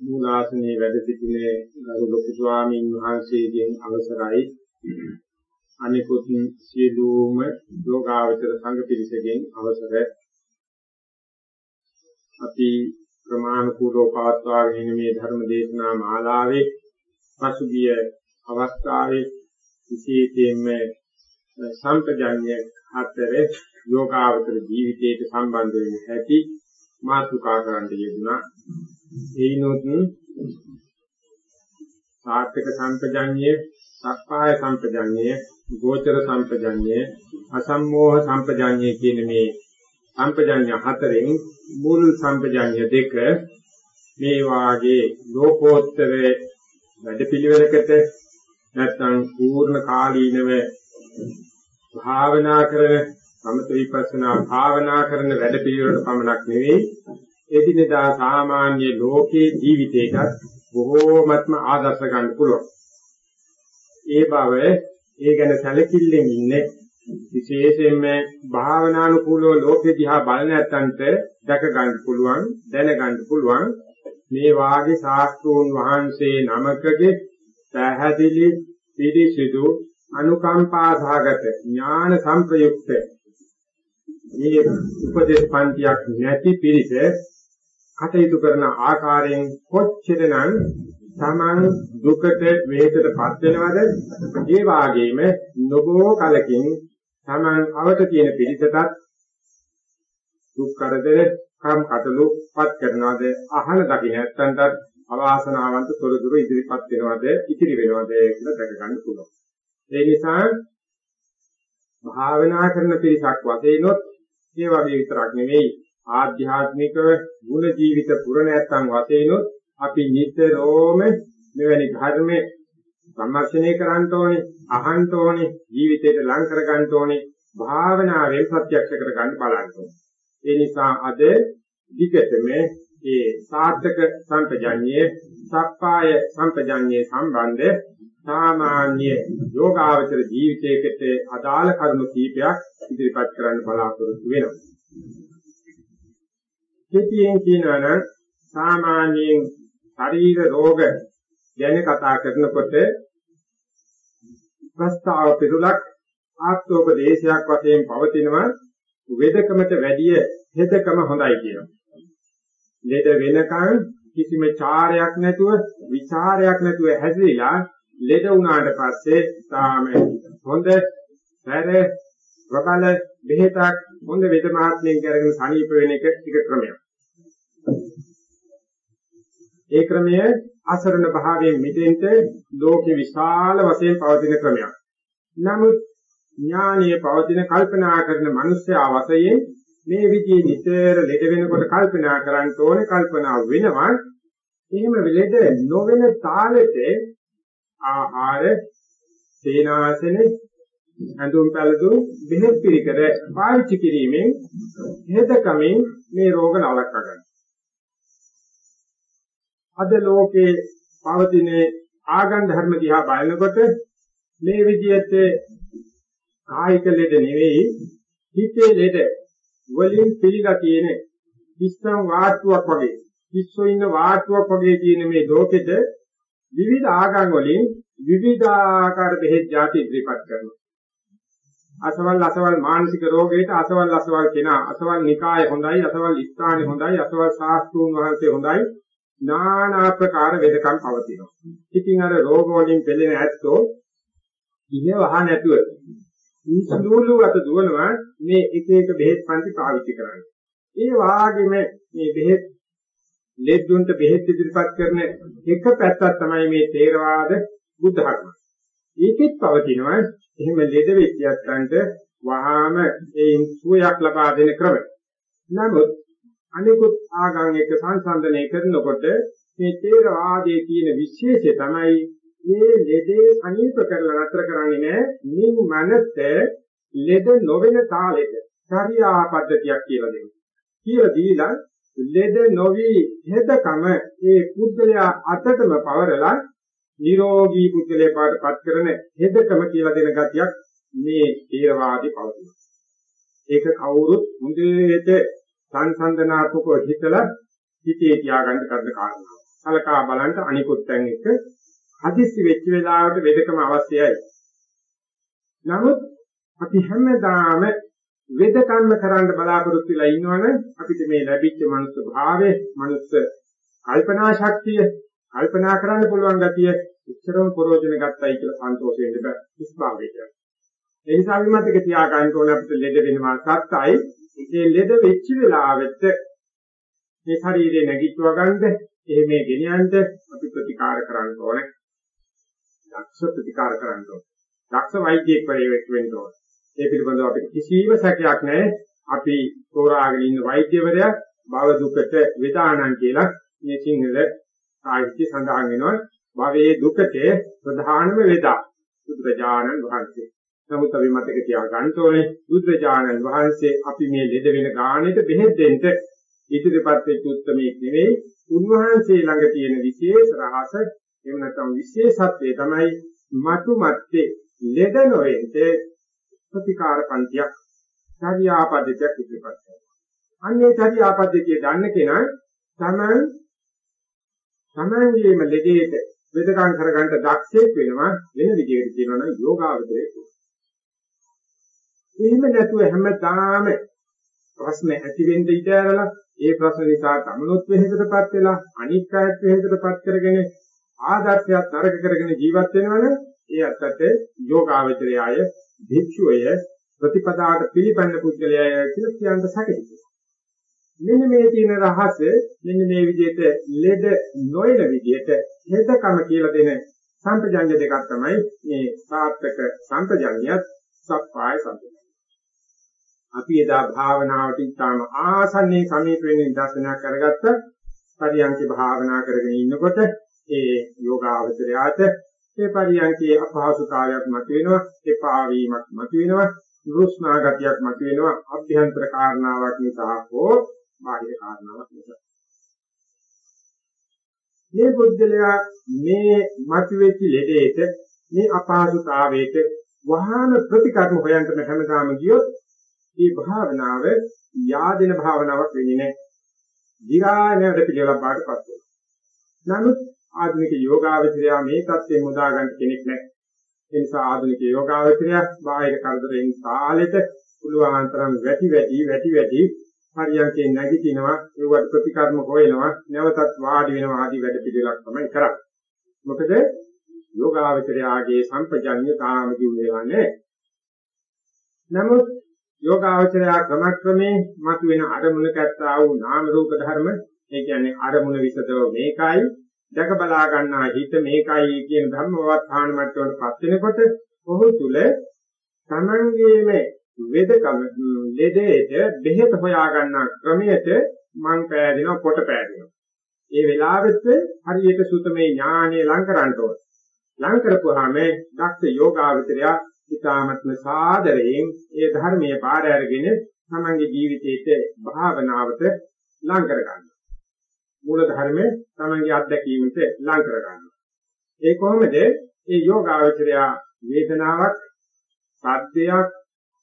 මූලාසනයේ වැඩ සිටිනේ ගරු ලොකු ස්වාමීන් වහන්සේගෙන් අවසරයි අනිකුත් සියලුම යෝගාවචර සංඝ පිරිසගෙන් අවසර අපි ප්‍රමාණ කුලෝ පවත්වාගෙන මේ ධර්ම දේශනා මාලාවේ පසුගිය අවස්ථාවේ විශේෂයෙන්ම සම්පජඤ්ඤ හතර යෝගාවතර ජීවිතයට සම්බන්ධ වෙන හැටි මාතෘකා කරන්න යෙදුනා. ඒනොත් සාත්‍යක සම්පජඤ්ඤය, සක්කාය සම්පජඤ්ඤය, ගෝචර සම්පජඤ්ඤය, අසම්මෝහ සම්පජඤ්ඤය කියන මේ සම්පජඤ්ඤ හතරෙන් මුල් සම්පජඤ්ඤ දෙක මේ වාගේ ලෝකෝත්තර වැඩපිළිවෙලකට නැත්නම් පූර්ණ කාලීනව භාවනා කරන සමත විපස්සනා භාවනා කරන වැඩ පිළිවෙලට පමණක් නෙවෙයි එදිනෙදා සාමාන්‍ය ලෝකේ ජීවිතයකට බොහෝමත්ම ආදර්ශ ගන්න පුළුවන්. ඒ බව ඒ ගැන සැලකිල්ලෙන් ඉන්නේ විශේෂයෙන්ම භාවනානුකූලව ලෝකෙ දිහා බලන ඇත්තන්ට දැක ගන්න පුළුවන් දැන ගන්න පුළුවන් මේ වාගේ ශාස්ත්‍රෝන් වහන්සේ නමකගේ පැහැදිලි පිරිසිදු අනුකම්පා සහගත ඥාන සංප්‍රයුක්ත මේ උපදේශ පන්තියක් නැති පිරිස කටයුතු කරන ආකාරයෙන් කොච්චරනම් තමන් දුකට වේදකටපත් වෙනවද? ඒ වාගේම නොබෝ කලකින් තමන් අවට තියෙන පිරිසටත් දුක් කරදර කම් කටලුපත් කරනවද? අහල දකින්න නැත්තන්ටත් අවාසනාවන්ත තොරතුරු ඉදිරිපත් වෙනවද? ඉතිරි වෙනවද කියලා දැක ගන්න පුළුවන්. ඒ නිසා භාවනා කරන පිරිසක් වශයෙන්ොත් ඒ වගේ විතරක් නෙවෙයි ආධ්‍යාත්මිකව ගුණ ජීවිත පුරණ නැත්තන් වශයෙන්ොත් අපි නිතරම මෙවැනි ධර්මයේ සම්මර්ෂණය කරන්න ඕනේ අහන්න ඕනේ ජීවිතයට ලං කර ගන්න ඕනේ භාවනාවෙන් ප්‍රත්‍යක්ෂ කර ගන්න බලන්න ඕනේ. ඒ නිසා අද විකටම ඒ සාර්ථක සම්පජඤ්ඤයේ සක්කාය සම්පජඤ්ඤයේ සම්බන්ධ සාමාන්‍ය යෝගාවචර ජීවිතයකට අදාළ කරුණු කීපයක් ඉදිරිපත් කරන්න බලාපොරොත්තු වෙනවා. කෙටියෙන් කියනවා නම් සාමාන්‍යයෙන් ශරීර රෝග ගැන කතා කරනකොට ප්‍රස්තාව පිරුලක් ආත්මෝපදේශයක් වශයෙන් පවතිනවා වේදකමට වැඩිය හෙදකම හොඳයි කියනවා. ලෙඩ වෙනකන් කිසිම චාරයක් නැතුව විචාරයක් නැතුව හැදිලා ලෙඩ වුණාට පස්සේ තාම හොඳ සැර ප්‍රබල බෙහෙතක් හොඳ වෙද මහත්මයෙන් කරගෙන සනීප වෙන එක ටික ක්‍රමයක්. ඒ ක්‍රමය අසරණ භාවයෙන් මිදෙන්න ලෝකේ විශාල වශයෙන් පවතින ක්‍රමයක්. නමුත් ඥානීය පවතින කල්පනා කරන මිනිස්යා වශයෙන් මේ විදිහේ නිතර ලෙඩ වෙනකොට කල්පනා කරන්න ඕනේ කල්පනා වෙනවා එහෙම ලෙඩ නොවන තාලෙට ආහාර සේනාසන හඳුන් පැලදුම් බෙහෙත් පිළිකර පාවිච්චි කිරීමෙන් හේතකමින් මේ රෝග නවලක්වා ගන්න. අද ලෝකේ පවතින ආගම් ධර්ම දිහා බලනකොට මේ විදිහට කායික ලෙඩ නෙවෙයි හිතේ ලෙඩ වලින් පිළිලා තියෙන කිස්සම් වාට්ටුවක් වගේ කිස්සෝ ඉන්න වාට්ටුවක් වගේ තියෙන මේ ලෝකෙට විවිධ ආගම් වලින් විවිධාකාර බෙහෙත් ಜಾති ඉදිරිපත් කරනවා. අසවල් අසවල් මානසික රෝගයට අසවල් අසවල් කෙනා අසවල් නිකාය හොඳයි අසවල් ස්ථානෙ හොඳයි අසවල් ශාස්ත්‍රූන් වහන්සේ හොඳයි නානා ප්‍රකාර වෙදකම් පවතිනවා. ඉතින් අර රෝග වලින් පෙළෙන ඇත්තෝ ඉහ වහ නැතුව සුළුලු අත දුවනවා මේ එක එක බෙහෙත් පන්ති පාවිච්චි කරන්නේ. ඒ වාගේම මේ බෙහෙත් ලෙඩුන්ට බෙහෙත් ඉදිරිපත් කරන එක පැත්තක් තමයි මේ තේරවාද බුද්ධ ධර්ම. ඒකෙත් පවතිනවා එහෙම ලෙඩ වෙච්ච යත්තන්ට වහාම ඒ සුවයක් ලබා දෙන ක්‍රම. නමුත් අනිකුත් ආගම් එක්ක සංසන්දනය කරනකොට මේ තේරවාදයේ තියෙන විශේෂය තමයි මේ ලෙඩේ අනීප කරලා නතර කරන්නේ නැහැ. මින් මනස ලෙඩ නොවන තාලෙට චර්යා පද්ධතියක් කියලා දෙනවා. කියලා දීලා ලෙඩ නොවි හෙදකම ඒ පුද්ගලයා අතටම පවරලා නිරෝගී පුද්ගලයා පාටපත් කරන හෙදකම කියලා දෙන ගතියක් මේ ථේරවාදී පවතිනවා. ඒක කවුරුත් මුදේට සංසන්දනාත්මකව හිතලා හිතේ තියාගන්න කරන කාරණාවක්. සලකා බලන්න අනිකුත් තැන් එක හදිස්සි වෙච්ච වෙලාවට වෙදකම අවශ්‍යයි. නමුත් අපි හැමදාම වෙදකම්ම කරන්න බලාපොරොත්තු වෙලා ඉන්නවනේ අපිට මේ ලැබිච්ච මනුස්ස භාවය, මනුස්ස කල්පනා ශක්තිය, කල්පනා කරන්න පුළුවන් ගතිය ඉච්චරම ප්‍රෝජන ගත්තයි කියලා සන්තෝෂ වෙන්න බෑ. ඉස්භාවයට. ඒ නිසා අපි මතක තියාගන්න ඕනේ අපිට ලෙඩ වෙනවා සත්‍යයි. ඒ ලෙඩ වෙච්ච වෙලාවෙත් මේ ශරීරේ නැගිටව ගන්නද, එහෙම ගෙනියන්නද අපි ප්‍රතිකාර කරන්න ඕනේ. දක්ෂ ප්‍රතිකාර කරන්න ඕනේ. දක්ෂ වෛද්‍යයෙක් වෙන්න ඕනේ. ඒ පිළිබඳව අපිට කිසිම සැකයක් නැහැ. අපි තෝරාගෙන ඉන්න වෛද්‍යවරයා භව දුකට වේදානං කියලා මේ සිංහල සාහිත්‍ය සඳහන් වෙනවා. භවයේ දුකට ප්‍රධානම වේදා බුදුරජාණන් වහන්සේ. නමුත් අපි මතක තියාගන්න ඕනේ බුදුරජාණන් වහන්සේ අපි මේ ලෙඩ වෙන ගානෙට බෙහෙත් දෙන්න ඉදිරිපත් වෙච්ච උත්මයක් නෙවෙයි. උන්වහන්සේ ළඟ තියෙන විශේෂ රහස එහෙම නැත්නම් විශේෂත්වය තමයි මතු මැත්තේ ලෙඩ නොවෙන්නේ ප්‍රතිකාර පන්තියක් චර්යාපද්ධතියක් ඉදිරිපත් කරනවා. අන්නේ චර්යාපද්ධතිය දන්න කෙනා තමන් තමන්ගේම ලෙඩේට වෙදකම් කරගන්න දක්ෂයෙක් වෙනවා වෙන විදිහකට කියනවා නම් යෝගාවදේ. එහෙම නැතුව හැමදාම ප්‍රශ්න ඇති වෙන්න ඉඩ ඇරලා ඒ ප්‍රශ්න නිසා තමනුත් වෙහෙසටපත් වෙලා අනික් අයත් වෙහෙසටපත් කරගෙන ආදර්ශයක් තරක කරගෙන ජීවත් වෙනවනේ ඒ අත්තට යෝගාවචරයය භික්ෂුවය ප්‍රතිපදාවට පිළිපන්න පුද්ගලයය කියලා කියන්න සැකයි. මෙන්න මේ තියෙන රහස මෙන්න මේ විදිහට ලෙඩ නොයන විදිහට හෙදකම කියලා දෙන සම්පජඤ්ඤ දෙකක් තමයි මේ සාර්ථක සම්පජඤ්ඤයත් සප්පාය සම්පජඤ්ඤය. අපි එදා භාවනාවට ඉතාම ආසන්නයේ සමීප වෙන දර්ශනයක් කරගත්ත පරියන්ක භාවනා කරගෙන ඉන්නකොට ඒ යෝගාවචරයාට ඒ පරියන්කේ අපහසුතාවයක් මතුවෙනවා, එපා වීමක් මතුවෙනවා, නුරුස්නා ගතියක් මතුවෙනවා, අභ්‍යන්තර කාරණාවක් නිසා හෝ බාහිර කාරණාවක් නිසා. මේ බුද්ධලයා මේ මතුවෙච්ච ලෙඩේට, මේ අපහසුතාවයට වහාන ප්‍රතිකර්ම හොයන්න හැමදාම ගියොත් මේ භාවනාව යාදෙන භාවනාවක් වෙන්නේ නැහැ. දිගානකට පිළිවෙලක් බාටපත් වෙනවා. නමුත් ආධුනික යෝගාවචරය මේ தත්ත්වෙ මුදා ගන්න කෙනෙක් නැහැ. ඒ නිසා ආධුනික යෝගාවචරය බාහිර කරදරෙන් කාලෙට පුළුවන් තරම් වැටි වැටි වැටි වැටි හරියන්කේ නැගිටිනවා ඒවට ප්‍රතිකර්ම හොයනවා නැවතත් වාඩි වෙනවා ආදී වැඩ පිළිවෙලක් තමයි කරන්නේ. මොකද යෝගාවචරයාගේ සම්පජඤ්ඤ තාම දිවෙන්නේ නමුත් යෝගාවචරයා ක්‍රමක්‍රමේ මතුවෙන අරමුණක ඇත්තා වූ නාම රූප ධර්ම ඒ කියන්නේ අරමුණ විසදව මේකයි දැක බලා ගන්නා හිත මේකයි කියන ධර්මවත්හාන මට්ටමටපත් වෙනකොට ඔහු තුල තමන්ගේම වේදකම ලෙඩේට බෙහෙත හොයා ගන්නා ක්‍රමයට මං පෑදෙනවා කොට පෑදෙනවා. ඒ වෙලාවෙත් හරියට සුතමේ ඥානෙ ලං කරන්න ඕන. ලං කරපුවාම දක්ෂ යෝගාවචරය ඊ타මත්ම සාදරයෙන් ඒ ධර්මයේ පාර අරගෙන තමන්ගේ ජීවිතයේ භාවනාවට ලං කර ගන්නවා. මූල ධර්මයේ තමන්ගේ අත්දැකීමට ලං කර ගන්නවා. ඒ කොහොමද ඒ යෝගාවචරය වේදනාවක්, සද්දයක්,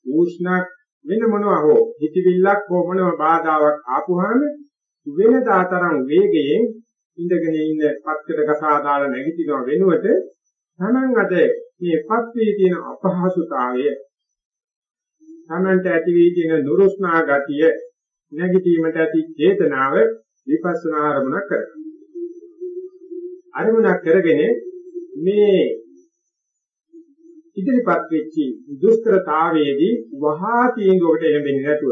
උෂ්ණක් වෙන මොනවා හෝ හිතවිල්ලක් හෝ මොනවා බාධාවක් ආපුහම වෙනදා තරම් වේගයෙන් ඉඳගෙන ඉන්න පත්කට ගසා දාලා නැගිටිනව වෙනුවට Taman අද මේ පත් වී තියෙන අපහසුතාවය Tamanට ඇති වී තියෙන නුරුස්නා ගතිය නැගිටීමට ඇති චේතනාව විපස්සනා ආරමුණක් කරගන්න. ආරමුණක් කරගෙන මේ ඉදිරිපත් වෙච්ච දුෂ්කරතාවයේදී වහා තීන්දුවකට එළඹෙන්නේ නැතුව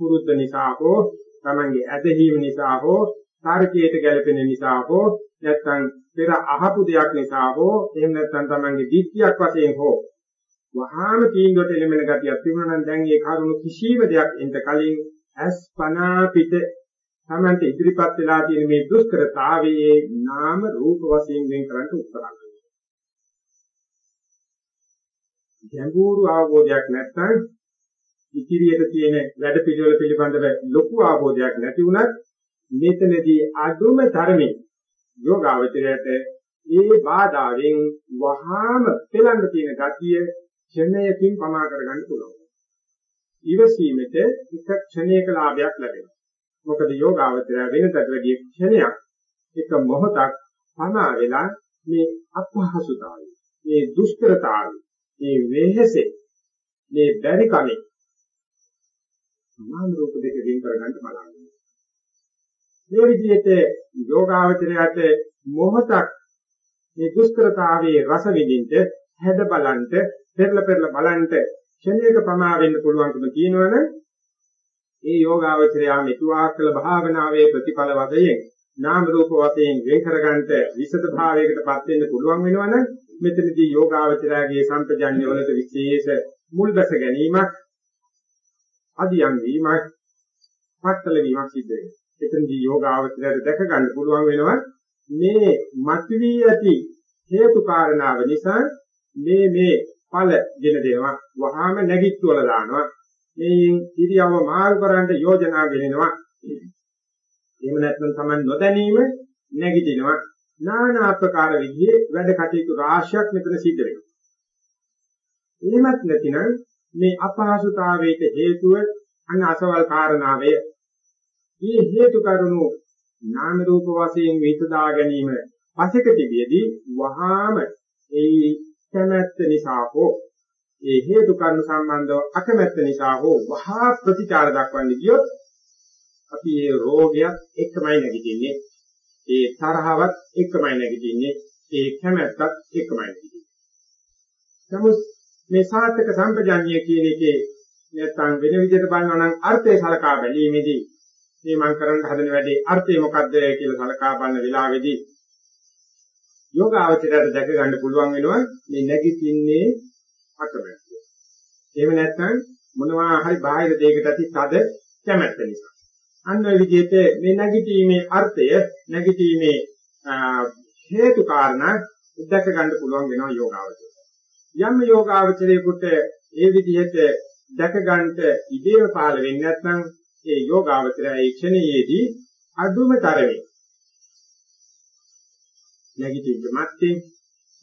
පුරුද්ද නිසා හෝ Tamange ඇදහිීම නිසා හෝ තර්කයට ගැලපෙන නිසා හෝ නැත්නම් පෙර අහපු දෙයක් නිසා හෝ එහෙම නැත්නම් Tamange දිට්ඨියක් වශයෙන් හෝ වහාම තීන්දුවට එළඹෙන ගතියක් තිබුණා නම් දැන් ඒ කරුණු කිසිම දෙයක් එන්ට කලින් ඇස් පනා පිට Tamante ඉදිරිපත් වෙලා තියෙන මේ දුෂ්කරතාවයේ නාම රූප වශයෙන් වෙන් කරන්න උත්සාහ ගැඹුරු අවබෝධයක් නැත්නම් ඉදිරියට තියෙන වැඩ පිළිවෙල පිළිබඳව ලොකු අවබෝධයක් නැති වුණත් මෙතනදී අදුම ධර්මයේ යෝගාවචරයට ඒ බාධාවෙන් වහාම පෙළඳ තියෙන ගතිය ක්ෂණයකින් පමා කරගන්න පුළුවන්. ඊවසීමෙත එක ක්ෂණයක ලාභයක් ලැබෙනවා. මොකද යෝගාවචරය වෙනතට වැඩිය ක්ෂණයක් එක මොහොතක් පමා වෙලා මේ අපහසුතාවය, මේ දුෂ්කරතාවය, මේ වෙහෙසේ, මේ බැරි කමේ නාම රූප දෙක වෙන් කරගන්න බලන්න. මේ විදිහට යෝගාවචරයට මොහොතක් මේ දුෂ්කරතාවයේ රස විඳින්න හැද බලන්ට පෙරල පෙරල බලන්ට ක්ෂණයක ප්‍රමා වෙන්න පුළුවන්කම කියනවනේ ඒ යෝගාවචරයා මෙතුආ කළ භාවනාවේ ප්‍රතිඵල වශයෙන් නාම රූප වශයෙන් වෙන් කරගන්නට විසද භාවයකටපත් වෙන්න පුළුවන් වෙනවනම් මෙතනදී යෝගාවචරයාගේ සම්පජන්‍ය වලට විශේෂ මුල් බැස ගැනීමක් අධියම් වීමක් පත්තල වීමක් සිද්ධ වෙනවා. එතනදී යෝගාවචරයට දැක ගන්න පුළුවන් වෙනවා මේ මතුවී ඇති හේතු කාරණාව නිසා මේ මේ ඵල දෙන දේවා වහාම නැගිට්ටුවල දානවා. මේන් ඉරියව මාරු කරන්න යෝජනා ගෙනෙනවා. එහෙම නැත්නම් Taman නොදැනීම නැගිටිනවා. নানা ආකාර විදිහේ වැඩ කටයුතු රාශියක් මෙතන සිද්ධ වෙනවා. එහෙමත් නැතිනම් මේ අපහසුතාවයට හේතුව අන්න අසවල් කාරණාවේ මේ හේතු කරුණු නාම රූප වශයෙන් විසදා ගැනීම පසෙක තිබියදී වහාම ඒ කැමැත්ත නිසා හෝ ඒ හේතු කරුණු සම්බන්ධව අකමැත්ත නිසා හෝ වහා ප්‍රතිචාර දක්වන්නේ කියොත් අපි ඒ රෝගයත් එක්කමයි නැගිටින්නේ. ඒ තරහවත් එක්කමයි නැගිටින්නේ ඒ කැමැත්තත් එක්කමයි නැගිටින්නේ නමුත් මේ සාර්ථක සම්පජාඤ්ඤය කියන එකේ නැත්නම් වෙන විදිහට බලනවා නම් අර්ථය සලකා බැලීමේදී මේ මම කරන්න හදන වැඩේ අර්ථය මොකද්ද කියලා සලකා බලන වෙලාවේදී යෝගාවචරයට දැක ගන්න පුළුවන් වෙනවා මේ නැගිටින්නේ අකමැත්ත. එහෙම නැත්නම් මොනවා හරි බාහිර දෙයකට ඇති තද කැමැත්ත නිසා. අන්න ඔය විදිහට මේ නැගිටීමේ අර්ථය නැගිටීමේ හේතු කාරණා දැක ගන්න පුළුවන් වෙනවා යෝගාවචරය. යම් යෝගාවචරයේකට ඒ විදිහට දැක ගන්නට ඉබේම පහළ වෙන්නේ නැත්නම් ඒ යෝගාවචරය ඒ ක්ෂණයේදී අදුම තරමේ නැගිටින්න මැත්තේ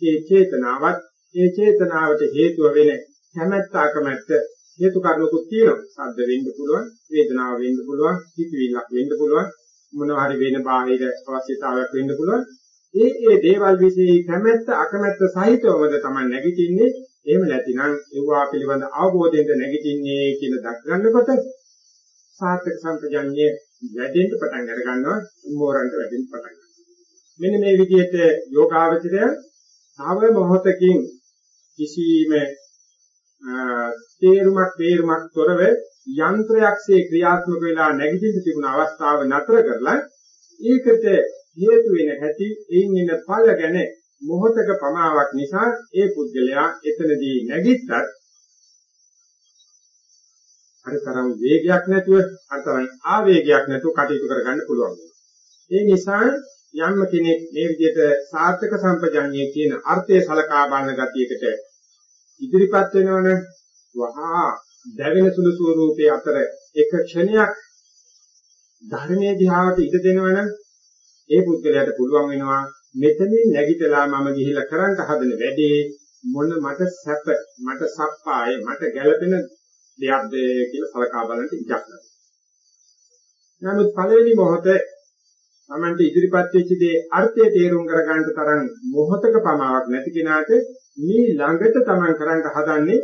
ඒ චේතනාවත් ඒ චේතනාවට හේතුව වෙන කැමැත්ත අකමැත්ත හේතු කාරණකුත් තියෙනවා. සද්ද වෙන්න පුළුවන්, වේදනාව වෙන්න පුළුවන්, හිතවිල්ලක් වෙන්න පුළුවන්, මොනවා හරි වෙන බාහිර අවශ්‍යතාවයක් වෙන්න පුළුවන්. ඒ ඒ දේවල් વિશે කැමැත්ත අකමැත්ත සහිතවමද තමයි නැගිටින්නේ. එහෙම නැතිනම් ඒවා පිළිබඳ අවබෝධයෙන් නැගිටින්නේ කියලා දක් ගන්නකොට සාර්ථක සම්පජඤ්ඤය වැඩෙන්න පටන් අර ගන්නවා මෝරන්ට වැඩෙන්න පටන් ගන්නවා මෙන්න මේ විදිහට යෝගාවචරය තව මොහොතකින් කිසිම තේරුමක් තේරුමක් තොරව යන්ත්‍රයක්සේ ක්‍රියාත්මක වෙලා නැගිටින්න තිබුණ අවස්ථාව නතර කරලා ඒකට හේතු වෙන හැටි එයින් එන ඵල ගැන මොහතක පමාවක් නිසා ඒ පුද්ගලයා එතනදී නැගිට්ටත් අර තරම් වේගයක් නැතුව අර තරම් ආවේගයක් නැතුව කටයුතු කරගන්න පුළුවන්. ඒ නිසා යම් කෙනෙක් මේ විදිහට සාර්ථක සම්පජඤ්ඤයේ කියන අර්ථය සලකා බලන ගතියකට ඉදිරිපත් වෙනවනේ වහා දැවෙන සුළු ස්වරූපයේ අතර එක ක්ෂණයක් ධර්මයේ දිහාවට ඉඩ දෙනවනම් ඒ පුද්ගලයාට පුළුවන් වෙනවා මෙතනින් නැගිටලා මම ගිහිල්ලා කරන්න හදන වැඩේ මොන මට සැප මට සප්පාය මට ගැළපෙන දෙයක්ද කියලා සලකා බලන්න ඉඩක් ලැබෙනවා. නමුත් පළවෙනි මොහොතේ Tamante ඉදිරිපත් වෙච්ච දේ අර්ථය තේරුම් කරගන්න තරම් මොහොතක පමාවක් නැති කෙනාට මේ ළඟට Taman කරන්න හදන්නේ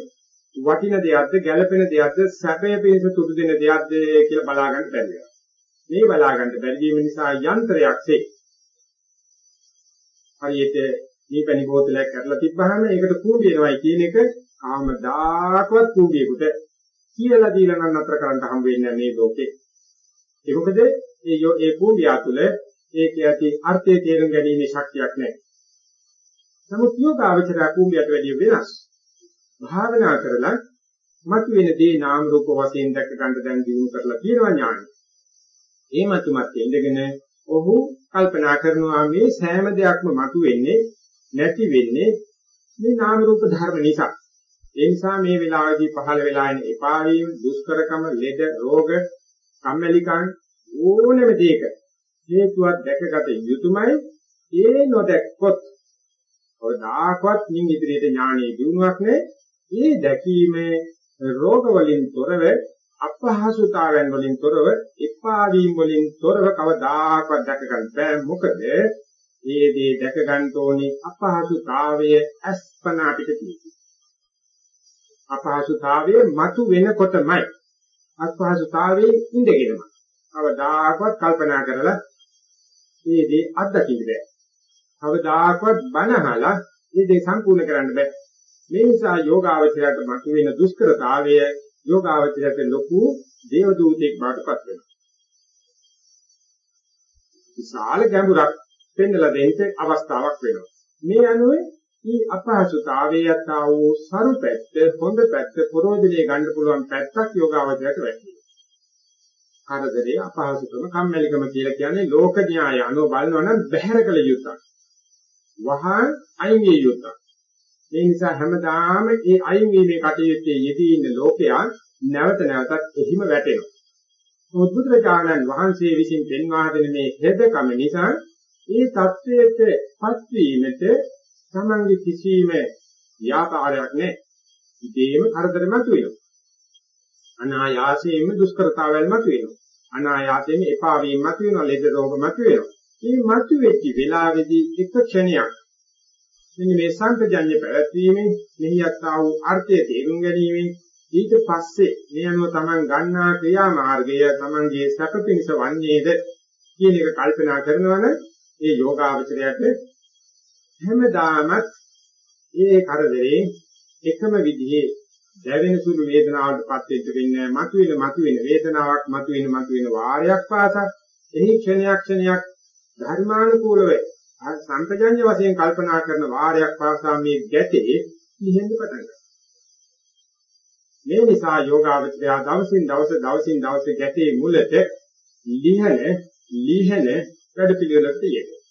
වටින දෙයක්ද ගැළපෙන දෙයක්ද සැපය පිණිස තුඩු දෙන දෙයක්ද කියලා බලා ගන්න බැරි වෙනවා. මේ බලා ගන්න බැරි වීම නිසා යන්ත්‍රයක්සේ හරියට මේ පැණි බෝතලයක් කරලා තිබ්බහම ඒකට කූඹියනවයි කියන එක ආමදාකවත් කූඹියෙකුට කියලා දීලා නම් අතර කරන්න හම් වෙන්නේ මේ ලෝකේ. ඒ මොකද මේ ඒ කූඹියා තුළ ඒක ඇති අර්ථය තේරුම් ගැනීමේ ශක්තියක් නැහැ. නමුත් යෝගාවචර කූඹියට වැඩිය වෙනස්. භාවනා කරලා මතුවෙන දේ නාම රූප වශයෙන් දැක ගන්න දැන් දිනු කරලා තියෙනවා ඥානය. ඒ මතුමත් ඉඳගෙන ඔහු කල්පනා කරනවා මේ සෑම දෙයක්ම මතුවෙන්නේ නැති වෙන්නේ මේ නාම රූප ධර්ම නිසා. ඒ නිසා මේ වෙලාවේදී පහළ වෙලා එන එපා වීම, දුෂ්කරකම, ලෙඩ, රෝග, කම්මැලිකම් ඕනෑම දෙයක හේතුවක් දැකගත යුතුමයි. ඒ නොදැක්කොත් කවදාකවත් මින් ඉදිරියට ඥානීය දිනුවක් නැහැ. ඒ දැකීම රෝග වලින් තොරව අපහසුතාවයන් වලින් තොරව එපා වීම වලින් තොරව කවදාකවත් දැක ගන්න බෑ. මොකද මේ දේ දැක ගන්න ඕනේ අපහසුතාවය අස්පන අපිට තියෙනවා. අපහසුතාවයේ මතු වෙනකොටමයි අපහසුතාවයේ ඉඳගෙනම. කවදාකවත් කල්පනා කරලා මේ දේ අත්දකින්න බෑ. කවදාකවත් බනහලා මේ දේ සම්පූර්ණ කරන්න බෑ මේ නිසා යෝගාවචරයට මතුවෙන දුෂ්කරතාවය යෝගාවචරයට ලොකු දේව දූතෙක් බාටපත් වෙනවා. විශාල ගැඹුරක් පෙන්වලා දෙන්න අවස්ථාවක් වෙනවා. මේ අනුව මේ අපහසුතාවයේ යතා වූ සරු පැත්ත, හොඳ පැත්ත, ප්‍රෝජනේ ගන්න පුළුවන් පැත්තක් යෝගාවචරයට වැටහෙනවා. කරදරේ අපහසුකම කම්මැලිකම කියලා කියන්නේ ලෝක න්‍යාය අනුව බලනවා නම් බැහැර කළ යුතුයි. වහා අයින් විය යුතුයි. ඒ නිසා හැමදාම මේ අයින් වීමේ කටයුත්තේ යෙදී ඉන්න ලෝකයා නැවත නැවතත් එහිම වැටෙනවා. බුදුරජාණන් වහන්සේ විසින් පෙන්වා දෙන මේ හේදකම නිසා ඒ தത്വයට පත්වීමට Tamange කිසිම ව්‍යාපාරයක් නැහැ. ඉතේම කරදරමත් වෙනවා. අනායාසයෙන්ම දුෂ්කරතාවල්මත් වෙනවා. අනායාසයෙන් එපා වීමත් වෙනවා, ලෙඩ රෝගමත් වෙනවා. මේ මතුවෙච්ච වෙලාවේදී එක ක්ෂණයක්. මෙන්න මේ සංකජඤ්ඤ පැවැත්වීමෙන් මෙහියත් ආ වූ අර්ථය තේරුම් ගැනීමෙන් ඊට පස්සේ මේ අනුව Taman ගන්නා ක්‍රියා මාර්ගය Tamanගේ සැප පිණිස වන්නේද කියන එක කල්පනා කරනවනම් ඒ යෝගාවචරයට හැමදාමත් ඒ කරදරේ එකම විදිහේ දැවෙන සුළු වේදනාවකටපත් වෙන්න වෙන්නේ මතුවෙන මතුවෙන වේදනාවක් මතුවෙන මතුවෙන වාරයක් පාසා එහි ක්ෂණයක් ක්ෂණයක් ධර්මානුකූලව සම්පජඤ්ඤ වශයෙන් කල්පනා කරන වාරයක් පාසා මේ ගැටේ නිහෙන්න පටන් ගන්නවා. මේ නිසා යෝගාවචරය දවසින් දවස දවසින් දවස ගැටේ මුලට ලිහන ලිහන වැඩ පිළිවෙලට යෙදෙනවා.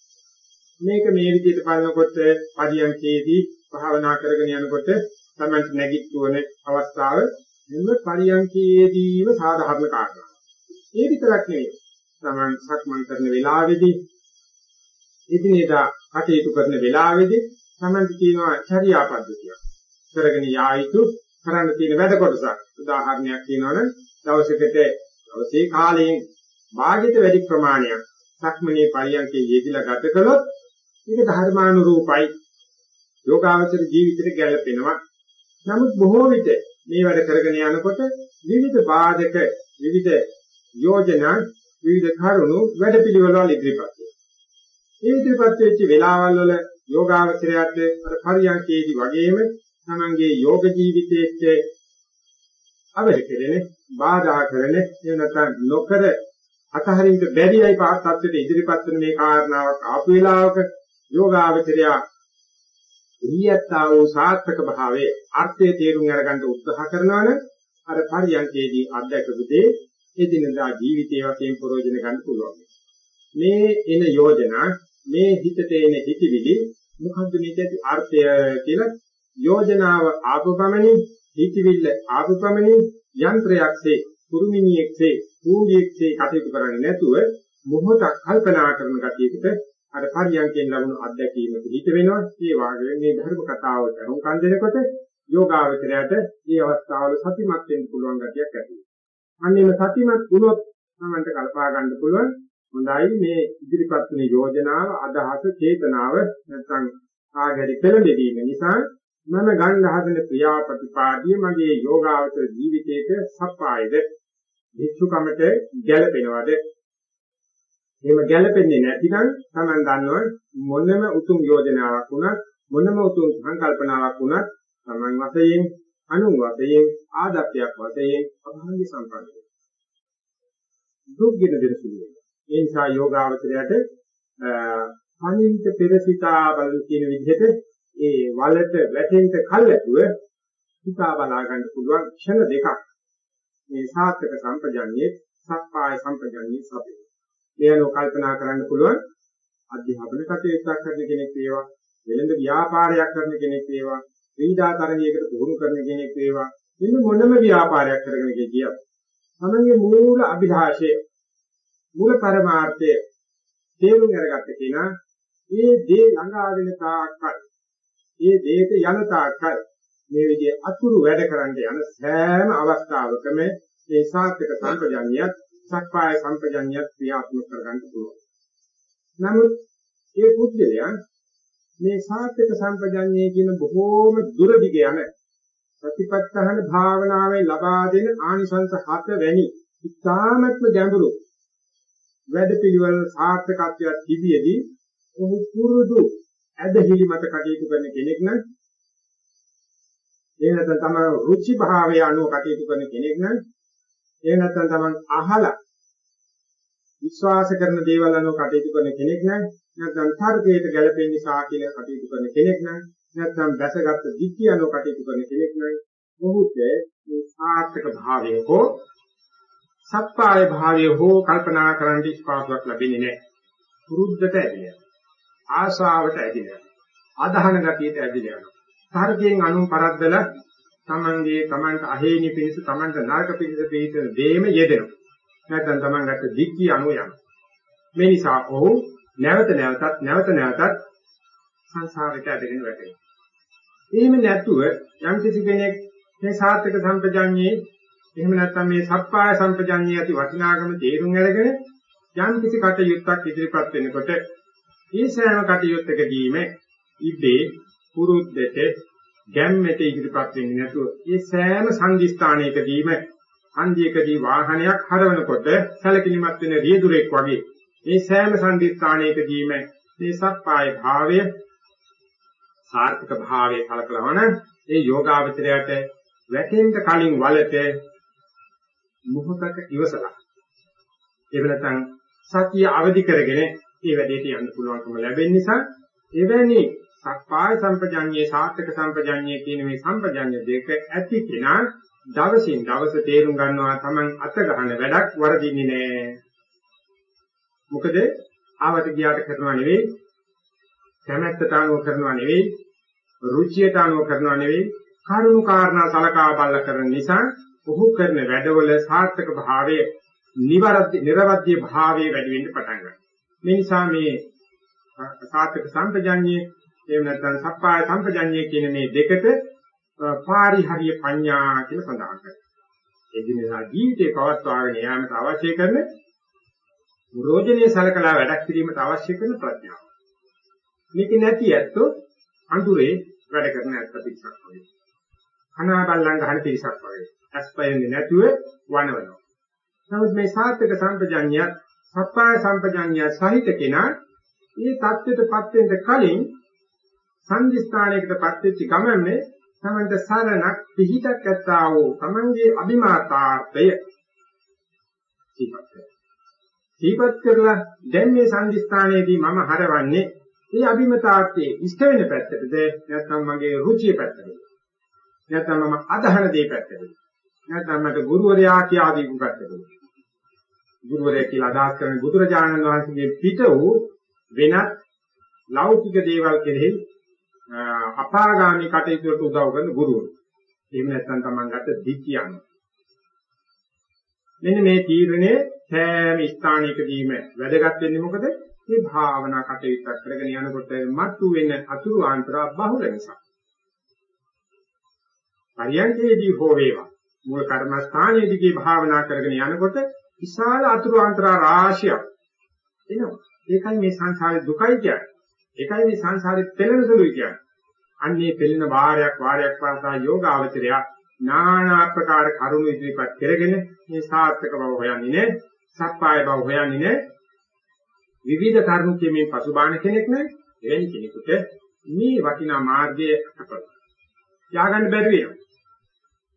මේක මේ විදිහට බලනකොට පරියන්කේදී භාවනා කරගෙන යනකොට තමයි නැගිට්ටුවන අවස්ථාව මෙන්න පරියන්කේදීම සාධාරණ කාරණා. ඒ විතරක් නෙවෙයි. තමන් සක්මන් කරන වෙලාවේදී එදිනෙදා කටයුතු කරන වෙලාවේදී තමයි කියනවා චර්යා පද්ධතිය. කරගෙන යා යුතු කරන්න තියෙන වැඩ කොටසක්. උදාහරණයක් කියනවනම් දවසකට දවසේ කාලයෙන් භාගිත වැඩි ප්‍රමාණයක් සක්මනේ පරියන්කේ යෙදিলা ගත කළොත් ඒක ධර්මානුරූපයි. යෝගාවචර ජීවිතයට ගැලපෙනවා. නමුත් බොහෝ විට මේ වැඩ කරගෙන යනකොට විවිධ බාධක විවිධ යෝජනා විවිධ කරුණු වැඩ පිළිවෙලවල ඉදිරිපත් මේ ඉදිරිපත් වෙච්ච වෙලාවල් වල යෝගාවචරයට අර පරියන්කේදී වගේම තමන්ගේ යෝග ජීවිතයේ අවශ්‍ය කෙරෙන බාධා කරන එනතන නොකර අතහරින්න බැරියි පාත් tattete ඉදිරිපත් වෙන මේ කාරණාවක් ආපු වෙලාවක යෝගාවචරය එහියත්තා වූ සාර්ථක භාවයේ අර්ථය තේරුම් අරගන්න උත්සාහ කරනවනම් අර පරියන්කේදී අධ්‍යක්ෂ දේ එදිනදා ජීවිතයේ වශයෙන් ප්‍රයෝජන ගන්න පුළුවන්. මේ එන යෝජනා මේ හිතට එන හිතවිලි මොකද්ද මේකේ අර්ථය කියලා යෝජනාව ආපපමණින් හිතවිල්ල ආපපමණින් යන්ත්‍රයක්සේ කුරුමිනියෙක්සේ කූඩියෙක්සේ කටයුතු කරන්නේ නැතුව මොහොතක් කල්පනා කරන ගතියකට අර පරියන්කෙන් ලැබුණු අත්දැකීම පිළිහිට වෙනවා. ඒ වාගේ මේ ධර්ම කතාවට අනුකම් දෙනකොට යෝගාවචරයට මේ අවස්ථාවල සතිමත් වෙන්න පුළුවන් ගතියක් ඇති වෙනවා. අන්නේම සතිමත් වුණොත් තමන්ට කල්පා ගන්න පුළුවන් හොඳයි. මේ ඉදිරිපත් වෙන යෝජනාව අදහස චේතනාව නැත්නම් ආගරි පෙළඹවීම නිසා මම ගන්න හදන ක්‍රියාපටිපාදිය මගේ යෝගාවචර ජීවිතයේට සප්පායද? වික්ෂුකමට ගැළපෙනවද? එහෙම ගැළපෙන්නේ නැතිනම් Taman දන්නවා මොනම උතුම් යෝජනාවක් වුණත් මොනම උතුම් සංකල්පනාවක් වුණත් Taman වශයෙන් අනුන් වශයෙන් ආදර්ශයක් වශයෙන් අභාග්‍ය සම්පන්න දුක් ගෙන දෙන සුළු ඒ නිසා යෝගාවචරයට අනින්ත පෙරසිතා බලන කියන විදිහට ඒ වලට වැටෙන්න කල්ැතුව හිතා බලා ගන්න පුළුවන් ක්ෂණ දෙකක් මේ සාර්ථක සම්පජන්යේ සක්පාය සම්පජන්යේ සපේ. මේනෝ කල්පනා කරන්න පුළුවන් අධ්‍යාපන කටයුත්තක් කරන කෙනෙක් වේවා, වෙළඳ ව්‍යාපාරයක් කරන කෙනෙක් වේවා, ක්‍රීඩා තරගයකට පුහුණු කරන කෙනෙක් වේවා, මෙන්න මොනම ව්‍යාපාරයක් කරගෙන කියනවා. තමන්ගේ මූල අභිලාෂය මූල පරමාර්ථය තේරුම් අරගත්ත කෙනා ඒ දේ ළඟාගෙන තාක්කල් ඒ දේට යන තාක්කල් මේ විදිහේ අතුරු වැඩ කරන්න යන සෑම අවස්ථාවකම මේ සාත්‍යක සම්පජඤ්ඤයත් සක්පාය සම්පජඤ්ඤයත් ක්‍රියාත්මක කරගන්න පුළුවන්. නමුත් මේ පුද්ගලයන් මේ සාත්‍යක සම්පජඤ්ඤයේ කියන බොහෝම දුර දිග යන ප්‍රතිපත්තහන භාවනාවේ ලබා දෙන ආනිසංස හත වැනි ඉතාමත්ම ගැඹුරු වැඩපිළිවෙල සාර්ථකත්වයක් තිබියදී ඔහු පුරුදු ඇදහිලි මත කටයුතු කරන කෙනෙක් නම් ඒ නැත්නම් තම රුචි භාවය අනුව කටයුතු කරන කෙනෙක් නම් ඒ නැත්නම් තමන් අහලා විශ්වාස කරන දේවල් අනුව කටයුතු කරන කෙනෙක් නම් නැත්නම් තර්කයට ගැළපෙන නිසා කියලා කටයුතු කරන කෙනෙක් නම් නැත්නම් දැසගත් දික්කිය අනුව කටයුතු කරන කෙනෙක් නම් ඔහුට මේ සාර්ථක භාවය හෝ සත්පාය භාවය හෝ කල්පනා කරන්න ඉස්පාසුවක් ලැබෙන්නේ නැහැ. පුරුද්දට ඇදිලා. ආශාවට ඇදිලා. අදහන ගතියට ඇදිලා යනවා. තර්කයෙන් අනුන් පරද්දලා තමන්ගේ තමන්ට අහේනි පිණිස තමන්ට නරක පිණිස පිළිතර දෙම යෙදෙනවා. නැත්නම් තමන් ගත්ත දික්කී අනුව යනවා. මේ නිසා ඔහු නැවත නැවතත් නැවත නැවතත් සංසාරයට ඇදගෙන වැටෙනවා. එහෙම නැතුව යම් කිසි කෙනෙක් මේ සාර්ථක සම්පජාඤ්ඤේ එහෙම නැත්නම් මේ සප්පාය සම්පජාඤ්ඤේ ඇති වටිනාකම තේරුම් අරගෙන යම් කිසි කටයුත්තක් ඉදිරිපත් වෙනකොට ඒ සෑම කටයුත්තකදීම ඉබේ පුරුද්දට ගැම්මෙට ඉදිරිපත් වෙන්නේ නැතුව ඒ සෑම සංදිස්ථානයකදීම හන්දියකදී වාහනයක් හරවනකොට සැලකිලිමත් වෙන රියදුරෙක් වගේ මේ සෑම සංදිස්ථානයකදීම මේ සප්පාය භාවය සාර්ථක භාවය කලකලවන ඒ යෝගාවචරයට වැටෙන්න කලින් වලට මොහොතක ඉවසලා එහෙම නැත්නම් සතිය අවදි කරගෙන මේ වැඩේට යන්න පුළුවන්කම ලැබෙන නිසා එවැනි සක්පාය සම්පජඤ්ඤේ සාර්ථක සම්පජඤ්ඤේ කියන මේ සම්පජඤ්ඤ දෙක ඇති කෙනා දවසින් දවස තේරුම් ගන්නවා Taman අත ගන්න වැඩක් වරදින්නේ නැහැ. මොකද ආවට ගියාට කරනවා නෙවෙයි කැමැත්තට අනුව කරනවා නෙවෙයි රුචියට අනුව කරනවා නෙවෙයි කරුණු කාරණා සලකා බලලා කරන නිසා ඔහු කරන වැඩවල සාර්ථක භාවය නිවරද්ද නිර්වද්‍ය භාවයේ වැඩි වෙන්න පටන් ගන්නවා. මේ නිසා මේ සාර්ථක සම්පජඤ්ඤයේ එහෙම නැත්නම් සප්පාය සම්පජඤ්ඤය කියන මේ දෙකට පාරිහරිය පඤ්ඤා කියලා සඳහන් කරනවා. ඒ දිනසා ජීවිතේ පවත්වාගෙන යාමට අවශ්‍ය කරන රෝජනීය සලකලා වැඩක් කිරීමට අවශ්‍ය කරන ප්‍රඥාව. මේක නැති ඇත්තෝ අඳුරේ වැඩ කරන ඇත්ත පිටසක් වගේ. අනාබල්ලන් ගහන පිටසක් වගේ. අස්පයන්නේ නැතුව වනවනවා. නමුත් මේ සාත්‍යක සම්පජඤ්ඤය සප්පාය සම්පජඤ්ඤය සහිත කෙනා මේ தත්ත්වයටපත් වෙන්න කලින් සංදිස්ථානයකටපත් වෙච්ච ගමන්නේ තමන්ට සරණක් පිහිටක් ඇත්තා වූ තමන්ගේ අභිමාතාර්ථය සිපත් සිපත් කරලා දැන් මේ සංදිස්ථානයේදී මම හරවන්නේ මේ අභිමතාර්ථයේ ඉෂ්ට වෙන පැත්තටද? නැත්නම් මගේ රුචිය පැත්තටද? නැත්නම් මම අදහන දේ පැත්තටද? නැත්නම් මට ගුරුවරයා කියා දීපු පැත්තටද ගුරුවරයා කියලා අදහස් කරන බුදුරජාණන් වහන්සේගේ පිට වූ වෙනත් ලෞකික දේවල් කෙරෙහි අපාගාමී කටයුතු වලට උදව් කරන ගුරුවරු. එහෙම නැත්නම් Taman ගත දික්කියන්. මෙන්න මේ තීරණය සෑම ස්ථානයකදීම වැදගත් වෙන්නේ මොකද? මේ භාවනා කටයුත්තක් කරගෙන යනකොට මතු වෙන අතුරු ආන්තරා බහුල නිසා. පරියන්කේදී හෝ වේවා මූල කර්මස්ථානයේදී භාවනා කරගෙන යනකොට විශාල අතුරු ආන්තරා රාශියක් එනවා. ඒකයි මේ සංසාරේ දුකයි කියන්නේ. ඒකයි මේ සංසාරේ පෙළෙන සුළුයි කියන්නේ. අන්නේ පෙළෙන වාරයක් වාරයක් පාසා යෝගාවචරය නානා ආකාර කරුණු ඉදිරිපත් කරගෙන මේ සාර්ථක බව හොයන්නේ නේ. සත්පාය බව හොයන්නේ නේ. විවිධ කරුණු කිමේ පසුබාන කෙනෙක් නේ. එවැනි කෙනෙකුට මේ වටිනා මාර්ගයේ අපල. ත්‍යාගන්න බැරි වෙනවා.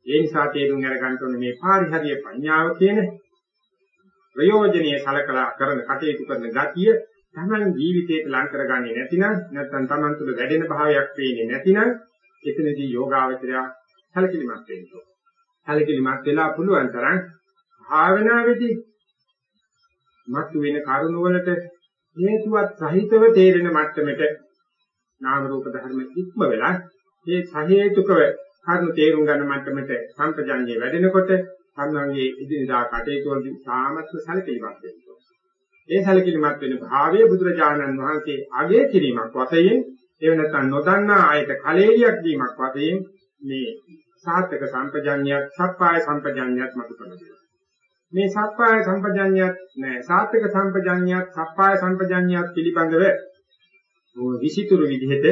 ඒ නිසා තේරුම් අරගන්න ඕනේ මේ පාරිහරිය පඤ්ඤාව කියන ප්‍රයෝජනීය සලකලා කරන කටයුතු කරන ගතිය තමන් ජීවිතයට ලං කරගන්නේ නැතිනම් නැත්නම් තමන් තුළ වැඩෙන භාවයක් පේන්නේ නැතිනම් එතනදී යෝගාවචරය සැලකිලිමත් වෙන්න ඕන. සැලකිලිමත් වෙලා පුළුවන් තරම් භාවනාවේදී මතු වෙන කරුණ වලට හේතුවත් සහිතව තේරෙන මට්ටමට නාම රූප ධර්ම ඉක්ම වෙලා ඒ සහේතුකව කරුණු තේරුම් ගන්න මට්ටමට සම්පජාඤ්ඤය වැඩෙනකොට සම්මාංගයේ ඉදිරියදා කටයුතු වලදී සාමත්ම සැලකිලිමත් වෙනවා. ඒ සැලකිලිමත් වෙන භාවයේ බුදුරජාණන් වහන්සේ අගය කිරීමක් වශයෙන් එව නැත්නම් නොදන්නා ආයත කලෙලියක් දීමක් වශයෙන් මේ සාත්‍යක සම්පජාඤ්ඤයත් සප්පාය සම්පජාඤ්ඤයත් මතු කරනවා. මේ සප්පාය සම්පජාඤ්ඤයත් නෑ සාත්‍යක සම්පජාඤ්ඤයත් සප්පාය සම්පජාඤ්ඤයත් පිළිබඳව විසිතුරු විදිහට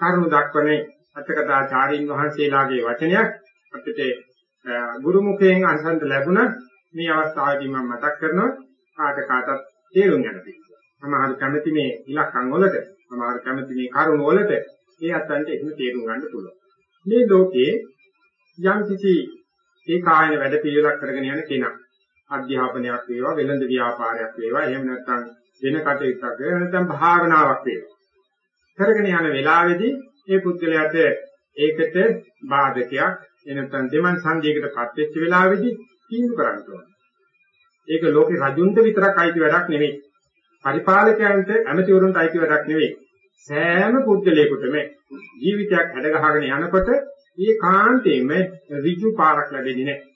කරුණු දක්වන්නේ අටකථාචාරින් වහන්සේලාගේ වචනයක් අපිට ගුරු මුඛයෙන් අහසන්ට ලැබුණා මේ අවස්ථාවේදී මම මතක් කරනවා කාට කාටත් තේරුම් ගන්න තියෙනවා. සමහර කැමති මේ ඉලක්කම් වලට, සමහර කැමති මේ කරුණ වලට ඒ අතන්ට එහෙම තේරුම් ගන්න පුළුවන්. මේ ලෝකේ යම් කිසි ඒ කායන වැඩ පිළිවෙලක් කරගෙන යන කෙනා අධ්‍යාපනයක් වේවා, වෙළඳ ව්‍යාපාරයක් වේවා, එහෙම නැත්නම් වෙන කටයුත්තක් වේවා, නැත්නම් භාවනාවක් වේවා. කරගෙන යන වෙලාවේදී ඒ පුද්ගලයාට ඒකට බාධකයක් එනතන් දෙමන් සංජයයකටපත් වෙච්ච වෙලාවේදී තීන්දුව කරන්න ඕනේ. ඒක ලෝකේ රජුන්ට විතරක් අයිති වැඩක් නෙවෙයි. පරිපාලකයන්ට ඇමතිවරුන්ට අයිති වැඩක් නෙවෙයි. සෑම පුද්ගලයෙකුටම ජීවිතයක් හැඩගහගෙන යනකොට මේ කාන්තේම ඍජු පාරක් ලැබෙන්නේ නැහැ.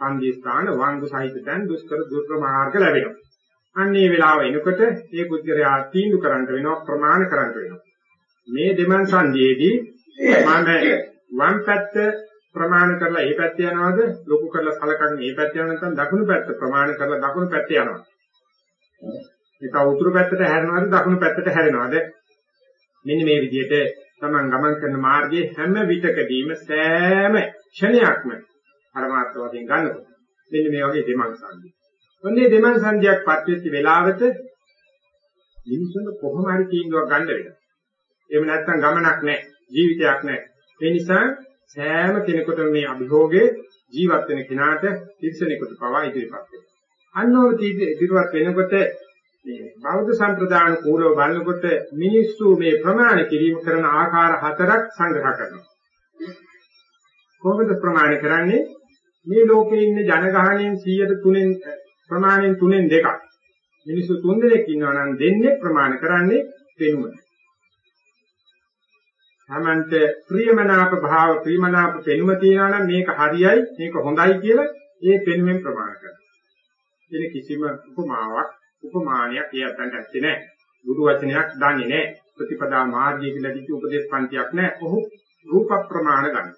සංදී ස්ථාන වංගු සහිත දැන් දුෂ්කර දුර්ගම මාර්ග ලැබෙනවා. අන්නේ වෙලාව එනකොට ඒ පුද්ගලයා තීන්දුව කරන්න වෙනවා ප්‍රමාණ කරන්න වෙනවා. මේ දෙමන් සංදීයේදී මම වම් පැත්ත ප්‍රමාණ කරලා ඒ පැත්ත යනවාද ලොකු කරලා සලකන්නේ මේ පැත්ත යනවා නැත්නම් දකුණු පැත්ත ප්‍රමාණ කරලා දකුණු පැත්ත යනවා. ඒක උතුරු පැත්තට හැරෙනවද දකුණු පැත්තට හැරෙනවද? මෙන්න මේ විදිහට තමන් ගමන් කරන මාර්ගයේ හැම විටකදීම සෑම ක්ෂණයක්ම පරමාර්ථ වශයෙන් ගන්නකොට මෙන්න මේ වගේ දෙමන් සංදි. ඔන්නේ දෙමන් සංදියක් පත්වෙච්ච වෙලාවට මිනිස්සුන්ට කොහොම හරි තීන්දුවක් ගන්න වෙනවා. එහෙම නැත්නම් ගමනක් නැහැ, ජීවිතයක් නැහැ. ඒ නිසා සෑම කෙනෙකුටම මේ අභිභෝගේ ජීවත් වෙන කෙනාට තිරසනෙකුට පවා ඉදිරිපත් වෙනවා. අන්නෝව ඉදිරිපත් වෙනකොට මේ බෞද්ධ සම්ප්‍රදාන කූලව බලනකොට මිනිස්සු මේ ප්‍රමාණ කිරීම කරන ආකාර හතරක් සංග්‍රහ කරනවා. කොහොමද ප්‍රමාණ කරන්නේ? මේ ලෝකේ ඉන්න ජනගහණයෙන් 103න් ප්‍රමාණයෙන් 3න් දෙකක්. මිනිස්සු 3 දෙනෙක් ඉන්නවා නම් දෙන්නේ ප්‍රමාණ කරන්නේ වෙනුමයි. තමන්ට ප්‍රියමනාප භාව ප්‍රියමනාප පෙනුම තියනවා නම් මේක හරියයි මේක හොඳයි කියලා ඒ පෙනුමෙන් ප්‍රමාණ කරනවා. එන කිසිම උපමාවක් උපමානයක් ඒ අතන්ට ඇත්තේ නැහැ. බුදු වචනයක් දන්නේ නැහැ. ප්‍රතිපදා මාර්ගයේ කියලා කිසි උපදේශ පන්තියක් නැහැ. ඔහු රූප ප්‍රමාණ ගන්න.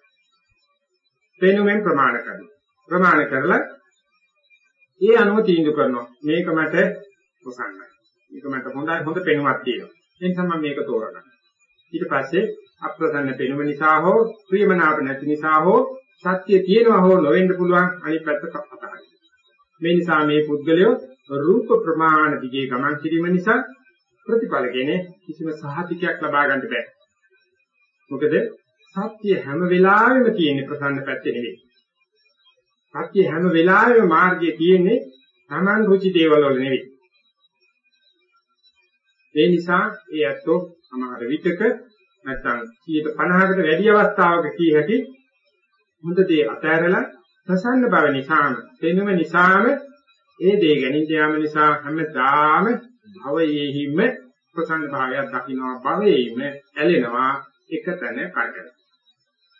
පෙනුමෙන් ප්‍රමාණ කරනවා. ප්‍රමාණ කරලා ඒ අනුව තීන්දුව කරනවා. මේක මට ප්‍රසන්නයි. මේක මට හොඳයි හොඳ පෙනුමක් තියෙනවා. ඒ නිසා මම මේක තෝරගන්නවා. ඊට පස්සේ අප්‍රසන්න පෙනුම නිසා හෝ ප්‍රියමනාප නැති නිසා හෝ සත්‍ය තියෙනවා හෝ නොවෙන්න පුළුවන් අනිත් පැත්ත අතහරින්න. මේ නිසා මේ පුද්ගලයෝ රූප ප්‍රමාණ දිගේ ගමන් කිරීම නිසා ප්‍රතිඵල කියන්නේ කිසිම සහතිකයක් ලබා ගන්න බෑ. මොකද සත්‍ය හැම වෙලාවෙම තියෙන ප්‍රසන්න පැත්තේ නෙවෙයි. සත්‍ය හැම වෙලාවෙම මාර්ගයේ තියෙන්නේ Taman රුචි දේවල් වල නෙවෙයි. ඒ නිසා ඒ ඇත්තෝ සමහර විටක නැත්නම් 150කට වැඩි අවස්ථාවක කිය හැකි හොඳ දේ අතහැරලා ප්‍රසන්න බව නිසාම පෙනුම නිසාම ඒ දේ ගැනීම යාම නිසා හැමදාම භවයේහිම ප්‍රසන්න භාවයක් දකින්නවා භවයේම ඇලෙනවා එකතැන කරගෙන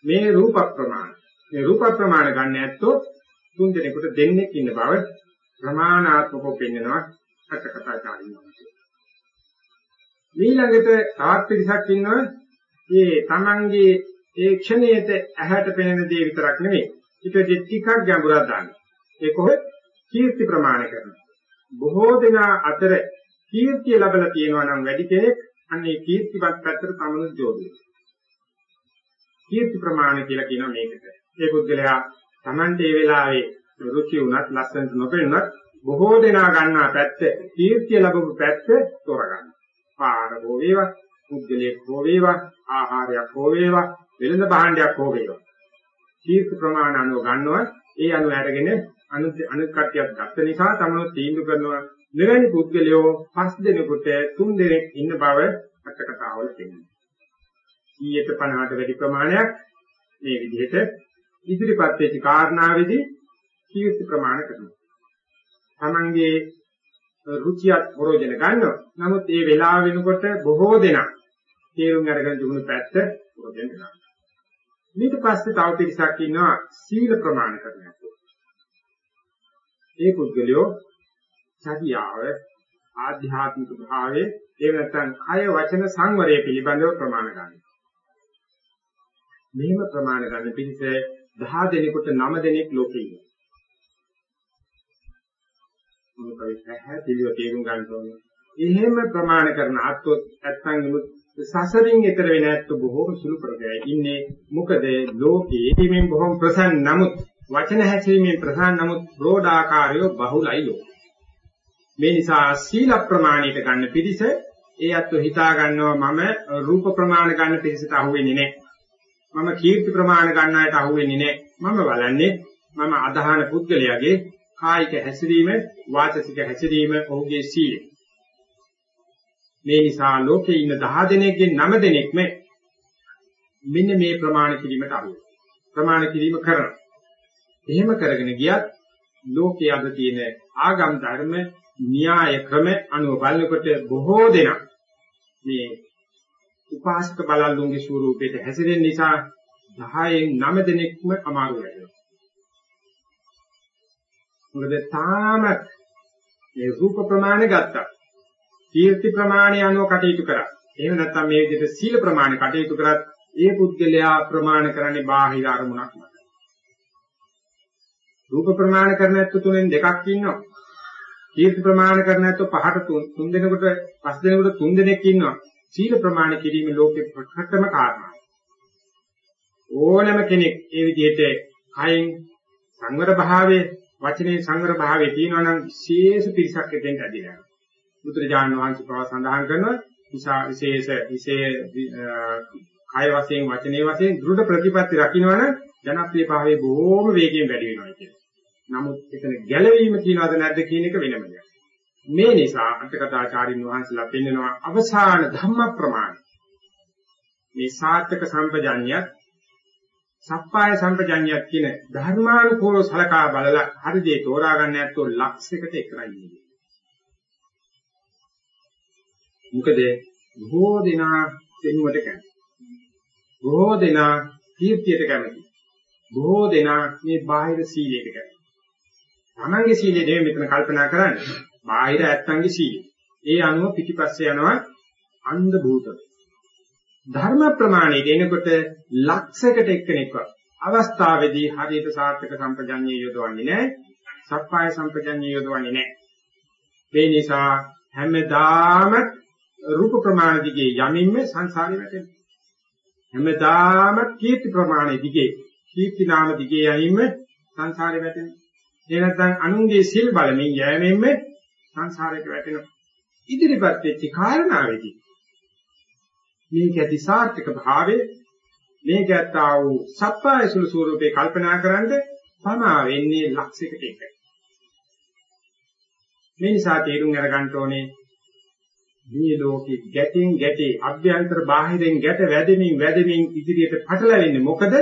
මේ රූප ප්‍රමාණ මේ රූප ප්‍රමාණ ගන්න ඇත්තෝ තුන් දෙනෙකුට දෙන්නෙක් ඉන්න බව ප්‍රමාණාත්මකව පෙන්වනවා අටකථාචාරින් වහන්සේ ඊළඟට තවත් පිරිසක් ඉන්නවා මේ Tamange ඒ ක්ෂණයට ඇහැට පෙනෙන දේ විතරක් නෙවෙයි ඊට ටිකක් ගැඹුරක් දාන්න. ඒ කොහෙද? කීර්ති ප්‍රමාණ කරනවා. බොහෝ දෙනා අතර කීර්තිය ලැබලා තියෙනවා නම් වැඩි කෙනෙක් අන්නේ කීර්තිවත් පැත්තට තමනු ජෝඩුවේ. කීර්ති ප්‍රමාණ කියලා කියනවා මේකට. ඒ පුද්ගලයා Tamante ඒ වෙලාවේ රුචි උනත් ලස්සනට නොපෙනුනත් බොහෝ දෙනා ගන්නා පැත්ත කීර්තිය ලැබපු පැත්ත තෝරගන්න. පාර හෝ වේවා, පුද්ගලයෙක් හෝ වේවා, ආහාරයක් හෝ වේවා, වෙළඳ භාණ්ඩයක් හෝ වේවා. කීර්ති ප්‍රමාණ අනුව ගන්නවා ඒ අනුව අරගෙන අනුත් අනුත් කට්ටියක් ගත්ත නිසා තමයි තීන්දුව කරනවා මෙවැනි පුද්ගලයෝ පස් දෙනෙකුට තුන් දෙනෙක් ඉන්න බව අටකතාවල තියෙනවා. 150ට වැඩි ප්‍රමාණයක් මේ විදිහට ඉදිරිපත් වෙච්ච කාරණාවේදී කීර්ති ප්‍රමාණ කරනවා. Tamange රුචියත් ප්‍රයෝජන ගන්නවා. නමුත් ඒ වෙලාව වෙනකොට බොහෝ දෙනා තේරුම් අරගෙන තිබුණු පැත්ත ප්‍රයෝජන ගන්නවා. ඊට පස්සේ තව පිරිසක් ඉන්නවා සීල ප්‍රමාණ කරනවා. ඒ පුද්ගලයෝ සතියාව ආධ්‍යාත්මික භාවයේ එහෙම නැත්නම් කය වචන සංවරය පිළිබඳව ප්‍රමාණ ගන්නවා. මෙහෙම ප්‍රමාණ ගන්න පිළිස 10 දෙනෙකුට 9 දෙනෙක් ලෝකේ ඉන්නවා. මොකද පැහැදිලිව තේරුම් ගන්න ඕනේ. එහෙම ප්‍රමාණ කරන අත්ොත් නැත්නම් සසරින් ඈතර වෙන ඇත්ත බොහෝම සුළු ප්‍රදේශයක ඉන්නේ. මොකද ලෝකයේ මේ බොහොම ප්‍රසන්න නමුත් වචන හැසිරීමේ ප්‍රසන්න නමුත් රෝඩාකාරය බහුලයි ලෝකේ. මේ නිසා සීල ප්‍රමාණයට ගන්න පිළිස ඒ අත්ව හිතා ගන්නවා මම රූප ප්‍රමාණ ගන්න පිළිසට අහු වෙන්නේ නැහැ. මම කීර්ති ප්‍රමාණ ගන්න අයට අහු වෙන්නේ නැහැ. මම බලන්නේ මම අදහන පුද්ගලයාගේ කායික හැසිරීම, වාචසික හැසිරීම, ඔහුගේ සීලය. මේ නිසා ලෝකේ ඉන්න 10 දෙනෙක්ගෙන් 9 දෙනෙක්ම මෙන්න මේ ප්‍රමාණ කිරීමට අහු ප්‍රමාණ කිරීම කරනවා. එහෙම කරගෙන ගියත් ලෝකයේ අද තියෙන ආගම් ධර්ම න්‍යාය ක්‍රම අනුව බලනකොට බොහෝ දෙනා මේ උපාසක බලල්ලුන්ගේ ස්වරූපයට හැසිරෙන නිසා 10න් 9 දෙනෙක්ම අමාරු වෙනවා. මොකද තාමත් මේ රූප ප්‍රමාණය ගත්තා. කීර්ති ප්‍රමාණය අනුව කටයුතු කරා. එහෙම නැත්නම් මේ විදිහට සීල ප්‍රමාණය කටයුතු කරත් ඒ පුද්ගලයා ප්‍රමාණ කරන්නේ බාහිර අරමුණක් මත. රූප ප්‍රමාණ කරන ඇත්ත තුනෙන් දෙකක් ඉන්නවා. කීර්ති ප්‍රමාණ කරන ඇත්ත පහට තුන් දෙනෙකුට පස් දෙනෙකුට තුන් දෙනෙක් ඉන්නවා. සීල ප්‍රමාණ කිරීම ලෝකේ ප්‍රකටම කාරණා. ඕනම කෙනෙක් ඒ විදිහට කයින් සංවර භාවයේ වචනේ සංවර භාවයේ තියෙනවා නම් විශේෂ පිරිසක් එතෙන්ට ඇදිලා යනවා. බුදුරජාණන් වහන්සේ පව සඳහන් කරනවා විසා විශේෂ විශේෂ කය වශයෙන් වචනේ වශයෙන් දෘঢ় ප්‍රතිපත්ති රකින්නවනම් ජනප්‍රිය භාවයේ බොහෝම වේගයෙන් වැඩි වෙනවා කියන්නේ. නමුත් එතන ගැළවීම කියනවද නැද්ද කියන එක වෙනම දෙයක්. මේ නිසා අටකථාචාරින් වහන්සේලා පෙන්නනවා අවසාන ධම්ම ප්‍රමාණ. මේ සාර්ථක සම්පජඤ්ඤයත් සප්පාය සම්පජඤ්ඤයත් කියන ධර්මානුකූලව සලකා බලලා හරි දේ තෝරා ගන්න නැත්නම් ලක්ෂයකට එකයි ඉන්නේ. මොකද බොහෝ දෙනා දෙනුවට කැමති. බොහෝ දෙනා කීර්තියට කැමති. බොහෝ දෙනා මේ බාහිර සීලයට කැමති. තමන්ගේ සීලය නෙමෙයි මෙතන කල්පනා කරන්නේ. බාහිර ඇත්තන්ගේ සීලය. ඒ අනුව පිටිපස්සේ යනවා අන්ධ භූත. ධර්ම ප්‍රමාණයට එනකොට ලක්ෂයකට එක්කෙනෙක්ව අවස්ථාවේදී හරියට සාර්ථක සම්පජඤ්ඤය යොදවන්නේ නැහැ. සප්පාය සම්පජඤ්ඤය යොදවන්නේ නැහැ. ඒ නිසා හැමදාම රූප ප්‍රමාණ දිගේ යමින්ම සංසාරේ වැටෙනවා. හැමදාම කීර්ති ප්‍රමාණ දිගේ කීර්ති නාම දිගේ යමින්ම සංසාරේ වැටෙනවා. ඒ නැත්නම් අනුන්ගේ සිල් බලමින් යෑමෙන්ම සංසාරයට වැටෙනවා. ඉදිරිපත් වෙච්ච කාරණාවේදී මේක ඇති සාර්ථක භාවයේ මේක ඇත්තා වූ සප්පාය සුළු ස්වරූපේ කල්පනා කරන්ද පමා වෙන්නේ ලක්ෂයකට එකයි. මේ නිසා තේරුම් අරගන්න ඕනේ මේ ලෝකේ ගැටෙන් ගැටේ අභ්‍යන්තර බාහිරෙන් ගැට වැදෙමින් වැදෙමින් ඉදිරියට පටලැවෙන්නේ මොකද?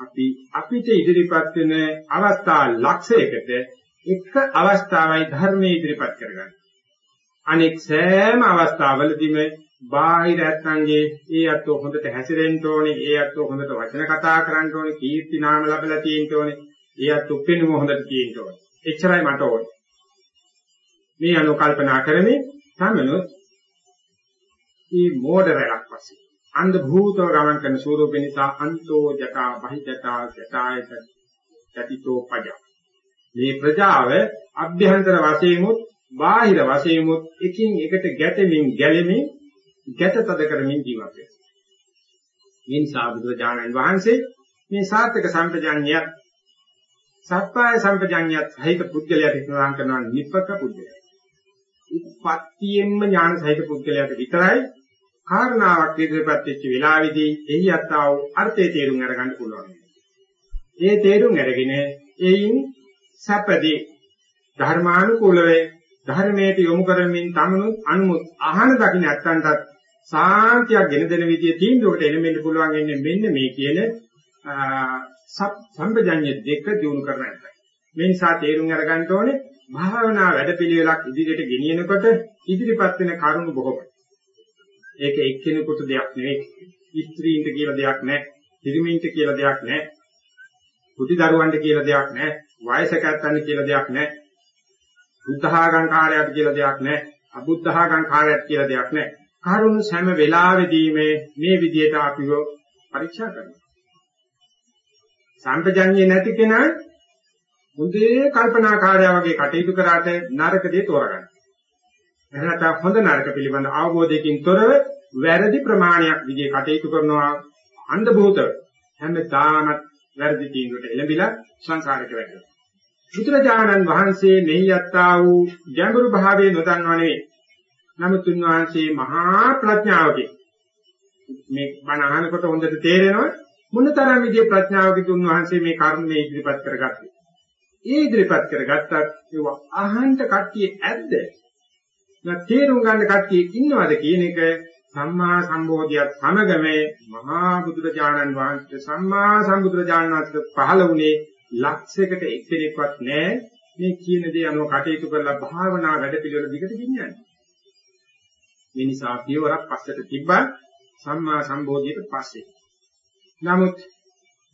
අපි අපිට ඉදිරිපත් වෙන අවස්ථා ලක්ෂයකට එක අවස්ථාවයි ධර්මයේ ඉදිරිපත් කරගන්න. අනෙක් සෑම අවස්ථාවලදීම බාහිර ඇත්තන්ගේ ඒ අතෝ හොඳට හැසිරෙන්න ඕනේ, ඒ අතෝ හොඳට වචන කතා කරන්න ඕනේ, කීර්ති නාම ලැබලා තියෙන්න ඕනේ, ඒ අතෝ පෙනුම හොඳට තියෙන්න ඕනේ. එච්චරයි මට ඕනේ. මේ අනුව කල්පනා කරමින් සමනොත් මේ මෝඩ රැලක් වශයෙන් අන්ධ භූතව ගමන් කරන ස්වරූප නිසා අන්තෝ ජටා බහිජටා ජටායත යටිතෝ පජ මේ ප්‍රජාව අභ්‍යන්තර වශයෙන්මුත් බාහිර වශයෙන්මුත් එකින් එකට ගැටෙමින් ගැලෙමින් ගැට තද කරමින් ජීවත් වෙනවා. මේ නිසා බුදුරජාණන් වහන්සේ මේ සාත්‍යක සම්පජාඤ්ඤයත් සත්පාය සම්පජාඤ්ඤයත් සහිත පුද්ගලයාට ඉස්ලාම් කරනවා නිප්පක පුද්ගලයා. උපත්තියෙන්ම ඥාන සහිත පුද්ගලයාට විතරයි කාරණාවක් ඉදිරිපත් වෙච්ච වෙලාවේදී එහි යත්තා වූ අර්ථය තේරුම් අරගන්න පුළුවන්. ඒ තේරුම් අරගෙන එයින් සැපදී ධර්මානුකූලව ධර්මයට යොමු කරමින් තමනුත් අනුමුත් අහන දකින්න නැත්තන්ටත් සාන්තියක් ගෙන දෙන විදිය තීන්දුවකට එළඹෙන්න පුළුවන් ඉන්නේ මෙන්න මේ කියන සම්පජඤ්ඤ දෙක දිනු කරන එක. මේ නිසා තේරුම් අරගන්න ඕනේ භාවනා වැඩපිළිවෙලක් ඉදිරියට ගෙනියනකොට ඉදිරිපත් වෙන කරුණු බොහෝමයි. ඒක එක්කෙනෙකුට දෙයක් නෙවෙයි. ස්ත්‍රීන්ට කියලා දෙයක් නැහැ. පිරිමින්ට කියලා දෙයක් නැහැ. කුටි දරුවන්ට කියලා දෙයක් නැහැ. වයසකැත්තන්ට කියලා දෙයක් නැහැ. බුද්ධහාගම් කාර්යයට කියලා දෙයක් නැහැ. අබුද්ධහාගම් කාර්යයට කියලා දෙයක් නැහැ. කරුණු හැම වෙලාවෙදී මේ මේ විදියට අපිව පරීක්ෂා කරනවා. සම්පජඤ්ඤේ නැති කෙනා මුදේ කල්පනාකාරය වගේ කටයුතු කරාට නරක දේ තෝරගන්න. එහෙනම් හොඳ නරක පිළිබඳ අවබෝධයකින් තොරව වැරදි ප්‍රමාණයක් දිගේ කටයුතු කරනවා අන්ධ භූත හැමදාමත් වැරදි තීන්දුවට එළඹිලා සංසාරයට වැටෙනවා. බුදුරජාණන් වහන්සේ මෙහි යත්තා වූ ගැඹුරු භාවයේ නොදන්නා නෙවෙයි. නමුත් උන්වහන්සේ මහා ප්‍රඥාවකින් මේ බණ අහනකොට හොඳට තේරෙනවා මොනතරම් විදිහේ ප්‍රඥාවකින් උන්වහන්සේ මේ කර්මයේ ඉදිරිපත් කරගත්තේ. ඒ ඉදිරිපත් කරගත්තත් ඒව අහන්න කට්ටිය ඇද්ද? නැත්නම් තේරුම් ගන්න කට්ටිය ඉන්නවද කියන එක සම්මා සම්බෝධියත් සමගම මහා බුදුරජාණන් වහන්සේ සම්මා සම්බුදුරජාණන් වහන්සේ පහළ වුණේ ලක්ෂයකට එක්කෙනෙක්වත් නැහැ මේ කියන දේ අනුව කටයුතු කරලා භාවනා වැඩ පිළිවෙල දිගට ගෙනියන්නේ. මේ නිසා පියවරක් පස්සට තිබ්බා සම්මා සම්බෝධියට පස්සේ. නමුත්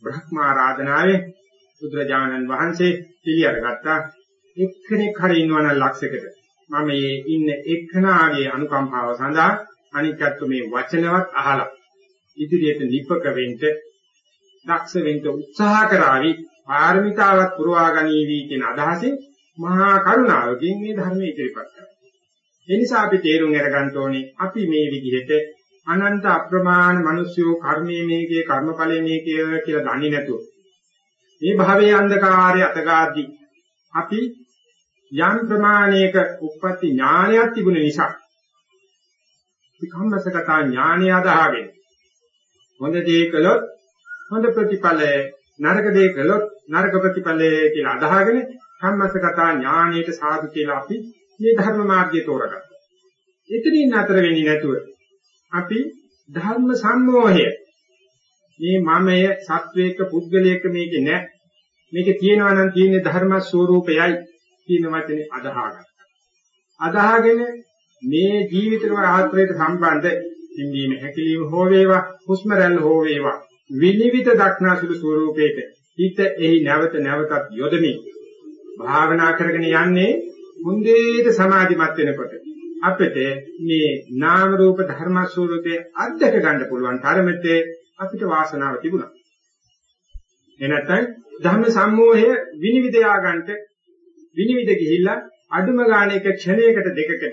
බ්‍රහ්මාරාධනාවේ බුදුරජාණන් වහන්සේ පිළිඅරගත්තා එක්කෙනෙක් හරි ඉන්නවනම් ලක්ෂයකට මම මේ ඉන්න එක්කනාගේ අනුකම්පාව සඳහා අනිකත් මේ වචනවත් අහලා ඉදිරියට නිපක වෙන්න දක්ෂ වෙන්න උත්සාහ කරાવી පාරමිතාවක් පුරවා ගනීවි කියන අදහසින් මහා කරුණාවකින් මේ ධර්මයේ ඉදිරිපත් කරනවා. ඒ නිසා අපි තේරුම් අරගන්න ඕනේ අපි මේ විදිහට අනන්ත අප්‍රමාණ මිනිස්යෝ කර්මයේ මේකේ කර්මඵලයේ මේකේ කියලා දන්නේ නැතුව මේ භවයේ අන්ධකාරය අතගාදී අපි යම් ප්‍රමාණයක උප්පත්ති ඥානයක් තිබුණ නිසා විකම්මසකතා ඥානය අදහගෙන හොඳ දේ කළොත් හොඳ ප්‍රතිඵලය නරක දේ කළොත් නරක ප්‍රතිඵලය කියලා අදහගෙන කම්මසකතා ඥානයට සාදු කියලා අපි මේ ධර්ම මාර්ගය තෝරගත්තා. එතනින් නතර වෙන්නේ නැතුව අපි ධර්ම සම්මෝහය මේ මමය සත්වයක පුද්ගලයක මේකේ නැහැ. මේකේ තියෙනවා නම් තියෙන්නේ ධර්ම ස්වરૂපයයි කියන වචනේ අදහාගත්තා. අදහාගෙන මේ ජීවිත රාත්‍රියට සම්බන්ධ හිඳීම හැකිලිම හෝ වේවා හුස්ම රැල්ල හෝ වේවා විනිවිද දක්නාසුළු ස්වરૂපයක හිත එහි නැවත නැවතත් යොදමින් භාවනා කරගෙන යන්නේ මුන්දේට සමාධිමත් වෙනකොට අපිට මේ නාම රූප ධර්ම ස්වરૂපේ අධ්‍යක් ගන්න පුළුවන් තරමට අපිට වාසනාව තිබුණා. එනතයි ධර්ම සම්මෝහය විනිවිද යාගන්ට විනිවිද ගිහිල්ලා අඩුම ගානයක ක්ෂණයකට දෙකකට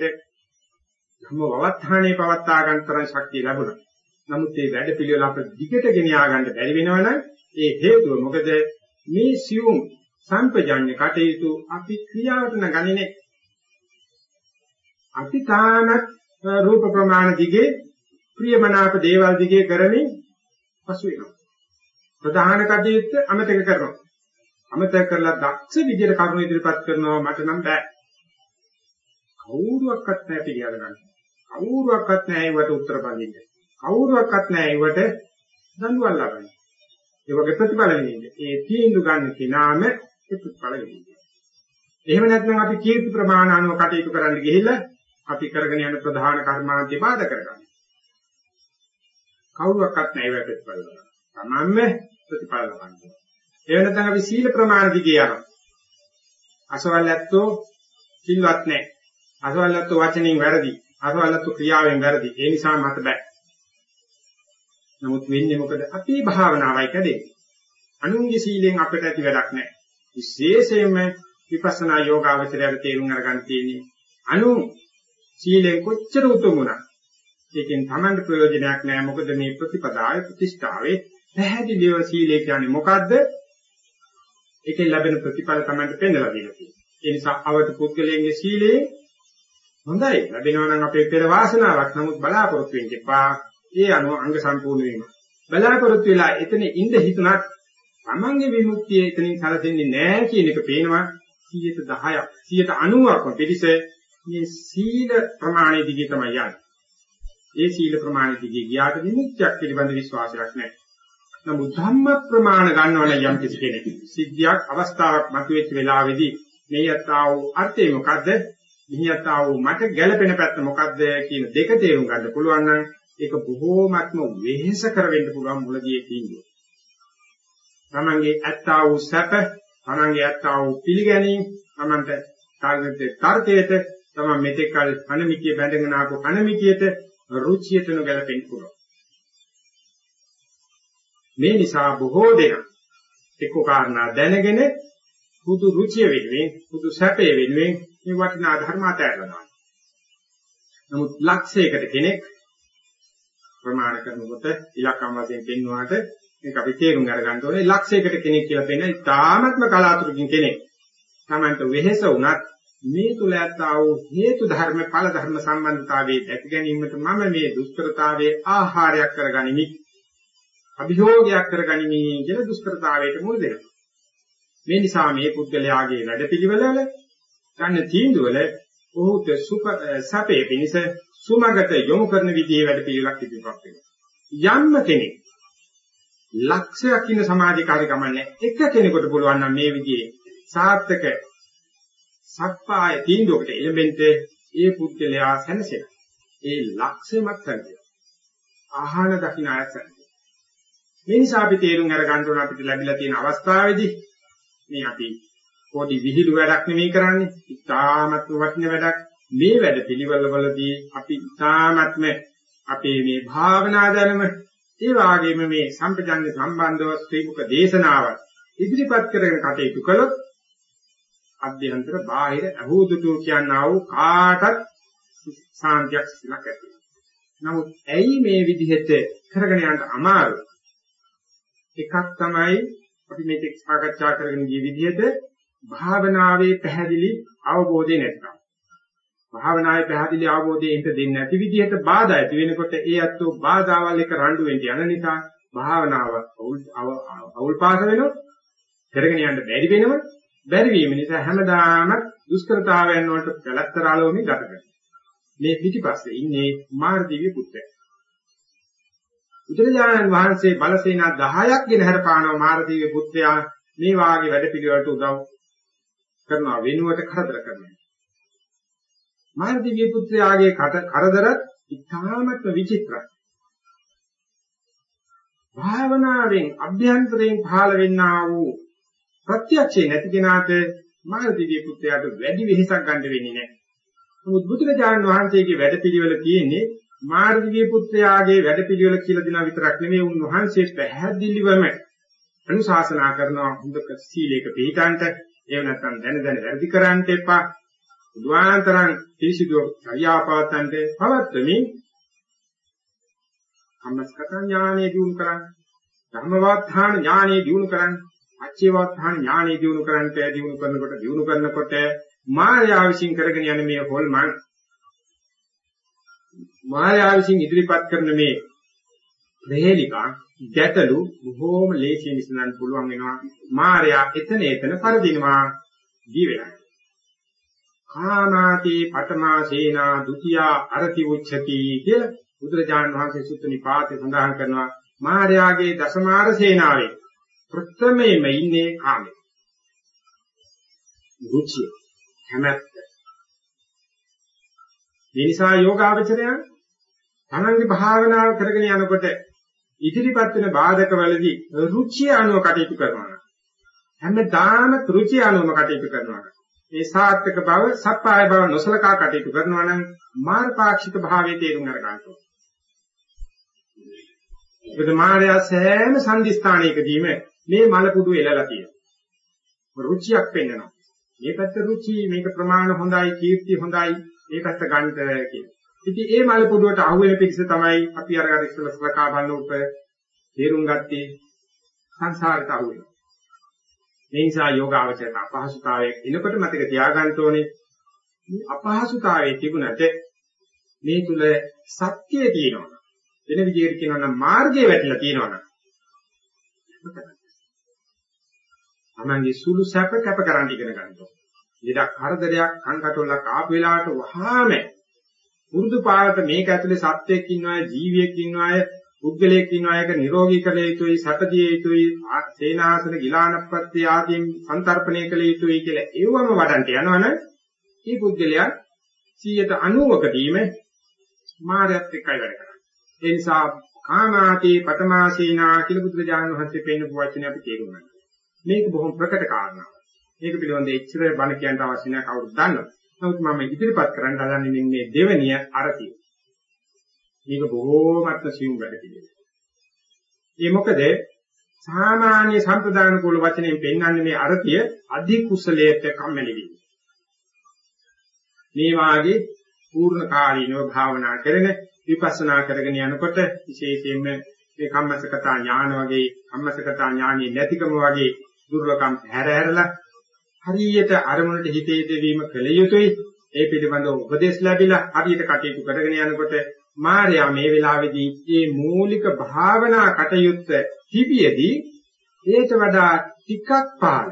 ධර්ම වවත්තානේ පවත්තා ගන්න තරම් ශක්තිය ලැබුණා. නමුත් මේ වැඩ පිළිවෙල අපිට දිගට ගෙන යා ගන්න බැරි වෙනවනම් ඒ හේතුව මොකද මේ සියුම් සම්පජාඤ්ඤ කටයුතු අපි ක්‍රියාවට නගන්නේ අපි තානත් රූප ප්‍රමාණ දිගේ ප්‍රියමනාප දේවල් දිගේ කරමින් පසු වෙනවා. ප්‍රධාන කටයුත්ත අමතක කරනවා. අමතක කරලා දක්ෂ විදියට කරුණ ඉදිරිපත් කරනවා මට නම් බෑ. කවුරුවක්වත් නැහැ පිළිගන්න ගන්න. කවුරුවක්වත් නැහැ ඒවට උත්තර බඳින්න. කවුරුවක්වත් නැහැ ඒවට දඬුවම් ලබන්න. ඒ වගේ ප්‍රතිඵල වෙන්නේ. ඒ තීන්දුව ගන්න කෙනාම ඒ ප්‍රතිඵල වෙන්නේ. එහෙම නැත්නම් අපි කීර්ති ප්‍රමාණ අනුව කටයුතු කරන්න ගිහිල්ලා අපි කරගෙන යන ප්‍රධාන කර්මාන්තේ බාධා කරගන්නවා. කවුරුවක්වත් නැහැ ඒවට ප්‍රතිඵල ලබන්න. තමන්ම ප්‍රතිඵල ලබන්න. ඒ වෙනතන අපි සීල ප්‍රමාණ දිගේ යනවා. අසවල් ඇත්තෝ සිල්වත් නැහැ. අසවල් ඇත්තෝ වචනින් වැරදි. අසවලතු ක්‍රියාවෙන් වැරදි. ඒ නිසා මට බෑ. නමුත් වෙන්නේ මොකද? අපේ භාවනාවයි කැදෙන්නේ. අනුන්ගේ සීලෙන් අපිට ඇති වැඩක් නැහැ. විශේෂයෙන්ම විපස්සනා යෝගාවචරයට තේරුම් අරගන්න තියෙන්නේ අනු සීලෙන් කොච්චර උතුම් වුණා. ඒකෙන් Tamanට ප්‍රයෝජනයක් නැහැ. මොකද මේ ප්‍රතිපදාවේ ප්‍රතිෂ්ඨාවේ පැහැදිලිව සීලය කියන්නේ මොකද්ද? ඒකෙන් ලැබෙන ප්‍රතිඵල Tamanට පෙන්නලා දෙනවා. ඒ නිසා අවත පුද්ගලයන්ගේ සීලේ හොඳයි. ලැබෙනවා නම් අපේ පෙර වාසනාවක්. නමුත් බලාපොරොත්තු වෙන්න එපා. ඒ අනුව අංග සම්පූර්ණ වීම. බලාපොරොත්තු වෙලා එතන ඉඳ හිතුණත් තමන්ගේ විමුක්තිය එතනින් සැලසෙන්නේ නැහැ කියන එක පේනවා 110ක් 190ක්ම පිටිස මේ සීල ප්‍රමාණය දිගේ තමයි යන්නේ. ඒ සීල ප්‍රමාණය දිගේ ගියාට විමුක්තියක් පිළිබඳ විශ්වාසයක් නැහැ. නමුත් ධම්ම ප්‍රමාණ ගන්නවන යම් කිසි කෙනෙක් සිද්ධියක් අවස්ථාවක් මතුවෙච්ච වෙලාවේදී මේ යත්තා වූ අර්ථය මොකද්ද? මෙහි යත්තා වූ මට ගැළපෙන පැත්ත මොකද්ද කියන දෙක තේරුම් ගන්න පුළුවන් නම් ඒක බොහෝමත්ම වෙහෙස කර වෙන්න පුළුවන් මුලදී කියන්නේ. තමන්ගේ ඇත්තා වූ සැප, තමන්ගේ ඇත්තා වූ පිළිගැනීම, තමන්ට කාගෙත් තර්කයට, තමන් මෙතෙක් කල අනමිකිය බැඳගෙන ආපු අනමිකියට රුචියට නොගැලපෙන්න පුළුවන්. මේ නිසා බොහෝ දෙනා එක්ක කාරණා දැනගෙන පුදු රුචිය වෙනුවෙන්, පුදු සැපේ වෙනුවෙන් මේ වටිනා ධර්ම අතහැරලා නමුත් ලක්ෂයකට කෙනෙක් ප්‍රමාණ කරනකොට ඉලක්කම් වශයෙන් පෙන්වුවාට මේක අපි තේරුම් අරගන්න ඕනේ ලක්ෂයකට කෙනෙක් කියලා පෙන්නන ඉතාමත්ම කලාතුරකින් කෙනෙක්. Tamanට වෙහෙස වුණත් මේ තුල ඇත්තා වූ හේතු ධර්ම ඵල ධර්ම සම්බන්ධතාවයේ දැක ගැනීමට මම මේ දුෂ්කරතාවයේ ආහාරයක් කරගනිමි. අභියෝගයක් කරගනිමි කියලා දුෂ්කරතාවයට මුල් දෙනවා. මේ නිසා මේ පුද්ගලයාගේ වැඩපිළිවෙලවල ගන්න තීන්දුවල ඔහුට සුඛ සැපේ පිණිස සුමගත යොමු කරන විදිහේ වැඩපිළිවෙලක් ඉදිරිපත් වෙනවා. යම්ම කෙනෙක් ලක්ෂයක් ඉන්න සමාධිකාරී කමන්නේ එක කෙනෙකුට පුළුවන් නම් මේ විදිහේ සාර්ථක සත්පාය තීන්දුවකට එළඹෙන්න ඒ පුද්ගලයා සැනසෙන. ඒ ලක්ෂයමත් කරගන්න. ආහන දකින්න ආයතන. මේ නිසා අපි තේරුම් අරගන්න ඕන අපිට ලැබිලා තියෙන අවස්ථාවේදී මේ අපි පොඩි විහිළු වැඩක් නෙමෙයි කරන්නේ. ඉතාමත්ම වටින වැඩක්. මේ වැඩ පිළිවෙලවලදී අපි ඉතාමත්ම අපේ මේ භාවනා ධර්ම ඒ වගේම මේ සම්පජන්‍ය සම්බන්ධව ශ්‍රීමුක දේශනාව ඉදිරිපත් කරගෙන කටයුතු කළොත් අධ්‍යයන්තර බාහිර අහෝදුතු කියනා වූ කාටත් සාන්තියක් සිලක් ඇති. නමුත් ඇයි මේ විදිහට කරගෙන යන්න අමාරු? එකක් තමයි අපි මේක සාකච්ඡා කරගෙන ගිය විදිහට භාවනාවේ පැහැදිලි අවබෝධය නැත්නම්. භාවනාවේ පැහැදිලි අවබෝධයෙන් දෙන්නේ නැති විදිහට බාධා ඇති වෙනකොට ඒ අත්ෝ බාධාවල් එක රණ්ඩු වෙන්න යන නිසා භාවනාව අවුල් පාස වෙනවා. කරගෙන යන්න බැරි වෙනවා. බැරි වීම නිසා හැමදාම දුෂ්කරතාවයන් වලට පැලැත්තරාලෝමි ගත කරනවා. මේ පිටිපස්සේ ඉන්නේ මාර්ගදිව්‍ය පුත්‍රයා. බුදුරජාණන් වහන්සේ බලසේනා 10ක් ගෙන හරපානවා මාර්ගදිව්‍ය පුත්‍රයා මේ වාගේ වැඩ පිළිවෙලට උදව් කරනවා වෙනුවට කරදර කරනවා මාර්දිව්‍ය පුත්‍රයාගේ කරදර ඉතාමත්ම විචිත්‍රයි. භාවනාවෙන් අභ්‍යන්තරයෙන් පහළ වෙන්නා වූ ප්‍රත්‍යක්ෂේ නැති කෙනාට මාර්දිව්‍ය පුත්‍රයාට වැඩි වෙහෙසක් ගන්න වෙන්නේ නැහැ. නමුත් බුදුරජාණන් වහන්සේගේ වැඩපිළිවෙල තියෙන්නේ මාර්දිව්‍ය පුත්‍රයාගේ වැඩපිළිවෙල කියලා දෙනා විතරක් නෙමෙයි උන්වහන්සේ පැහැදිලිවම අනුශාසනා කරනවා හොඳ සීලයක පිළිතන්ට එහෙම නැත්නම් දැන දැන වැඩි කරන්න එපා. බුදුආන්තරං පිරිසිදු අයියාපාතන්ට පවත්වමින් අම්මස්කත ඥානෙ දිනු කරන්න ධර්මවාත්ථාන ඥානෙ දිනු කරන්න අච්චේවාත්ථාන ඥානෙ දිනු කරන්නට දිනු කරනකොට දිනු කරනකොට මායාව විසින් කරගෙන යන මේ හොල්මන් මායාව විසින් ඉදිරිපත් කරන මේ ප්‍රහේලිකා ගැටලු බොහෝම ලේසියෙන් විසඳන්න පුළුවන් වෙනවා මායя එතන එතන පරදිනවා ජීවයන් කාමාති පඨමා සේනා ဒ ුතියා අරති උච්චති කියලා බුදුරජාණන් වහන්සේ සුත්ත නිපාතේ සඳහන් කරනවා මාර්යාගේ දසමාර සේනාවේ ප්‍රථමයෙන්ම ඉන්නේ කාමය. රුචිය කැමැත්ත. මේ නිසා යෝගාවචරය තමන්ගේ භාවනාව කරගෙන යනකොට ඉදිරිපත් වෙන බාධකවලදී රුචිය අනුව කටයුතු කරනවා. හැමදාම රුචිය අනුවම කටයුතු කරනවා. ඒ සාර්ථක බව සප්පාය බව නොසලකා කටයුතු කරනවා නම් මාර්ගපාක්ෂික භාවයේ තේරුම් අරගන්න ඕනේ. ඒකද මාර්යා සෑම සංදිස්ථානයකදීම මේ මල පුඩු එලලා තියෙනවා. රුචියක් පෙන්වනවා. මේ පැත්ත රුචි මේක ප්‍රමාණ හොඳයි කීර්ති හොඳයි මේ පැත්ත ගන්නට කියන. ඉතින් ඒ මල පුඩුවට අහු වෙන පිටස තමයි අපි අර අර ඉස්සෙල්ලා සලකා බලන උප තේරුම් ගත්තේ සංසාරයට අහු වෙනවා. මේ නිසා යෝගාවචරණ අපහසුතාවයක් එනකොට මතක තියාගන්න ඕනේ මේ අපහසුතාවයේ තිබුණට මේ තුල සත්‍යය තියෙනවා. වෙන විදිහට කියනවා නම් මාර්ගය වැටිලා තියෙනවා. තමන්ගේ සුළු සැප කැප කරන්න ඉගෙන ගන්න ඕනේ. ඉඩක් හරදරයක් කංකටොල්ලක් ආපු වෙලාවට වහාම පුරුදු පාරට මේක ඇතුලේ සත්‍යයක් ඉන්නවා ජීවියෙක් ඉන්නවා පුද්ගලයෙක් ඉන්නවා ඒක නිරෝගී කළ යුතුයි සැපදිය යුතුයි සේනාසන ගිලානප්පත්ති ආදීන් සන්තරපණය කළ යුතුයි කියලා ඒවම වඩන්ට යනවනේ මේ පුද්ගලයා 190කදීම මායත් එක්කයි වැඩ කරන්නේ ඒ නිසා කාමාති පතමාසීනා කියලා බුදුරජාණන් වහන්සේ පෙන්නපු වචනේ අපි තේරුම් ගන්නවා මේක බොහොම ප්‍රකට කාරණාවක්. මේක පිළිබඳව එච්චර බණ කියන්න අවශ්‍ය නැහැ කවුරුත් දන්නවා. නමුත් මම ඉදිරිපත් කරන්න හදන්නේ මේ දෙවනිය අරතිය. මේක බොහෝමත්ම සියුම් වැඩ පිළිවෙල. ඒ මොකද සාමාන්‍ය සම්ප්‍රදාන කුල වචනෙන් පෙන්වන්නේ මේ අරතිය අධි කුසලයට කම්මැලි වීම. මේ වාගේ පූර්ණ කාලීනව භාවනා කරන විපස්සනා කරගෙන යනකොට විශේෂයෙන්ම මේ කම්මසකතා ඥාන වගේ කම්මසකතා ඥානෙ නැතිකම වගේ දුර්ලකම් හැර හැරලා හරියට අරමුණට හිතේ දෙවීම කළ යුතුයි. ඒ පිළිබඳව උපදේශ ලැබිලා හරියට කටයුතු කරගෙන යනකොට මාර්යා මේ වෙලාවේදී මේ මූලික භාවනා කටයුත්ත තිබියදී ඒට වඩා ටිකක් පහළ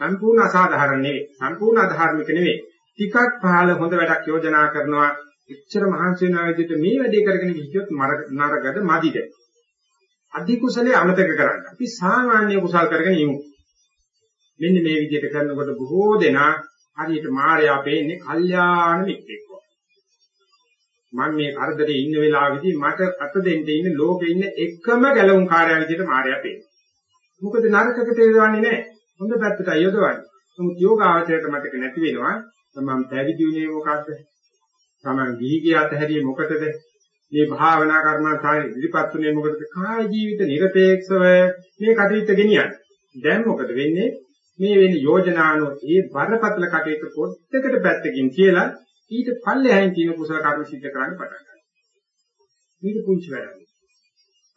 සම්පූර්ණ අසාධාරණ නෙවෙයි සම්පූර්ණ අධාර්මික නෙවෙයි. ටිකක් පහළ හොඳ වැඩක් යෝජනා කරනවා. එච්චර මහන්සි වෙනා විදිහට මේ වැඩේ කරගෙන ගියොත් නරකද මදිද? අධි කුසලයේ අමතක කරන්න. අපි සාමාන්‍ය කුසල් කරගෙන යමු මෙන්න මේ විදිහට කරනකොට බොහෝ දෙනා හරියට මායя පේන්නේ කල්යාණ මිත්‍රෙක් වගේ. මම මේ කරදරේ ඉන්න වෙලාවෙදී මට අත දෙන්න ඉන්න ලෝකේ ඉන්න එකම ගැලවුම් කාර්යය විදිහට මායя පේනවා. මොකද නරකකට යොදවන්නේ නැහැ. හොඳ පැත්තට යොදවන්නේ. නමුත් යෝගාවචරයට මතක නැති වෙනවා තමන් පැවිදි වුණේ මොකද්ද? තමන් ගිහිගේ අතහැරියේ මොකටද? මේ භාවනා කර්මස්ථානේ ඉදිරිපත් උනේ මොකටද? කාය ජීවිත නිර්පේක්ෂව මේ කටයුත්ත ගෙනියන්නේ. දැන් මොකද වෙන්නේ? මේ වෙන යෝජනානෝ ඒ බරපතල කටයුතු පොඩ්ඩකට පැත්තකින් කියලා ඊට පල්ලෙහායින් තියෙන කුසල කර්ම සිද්ධ කරන්න පටන් ගන්නවා. මේක පුංචි වැඩක්.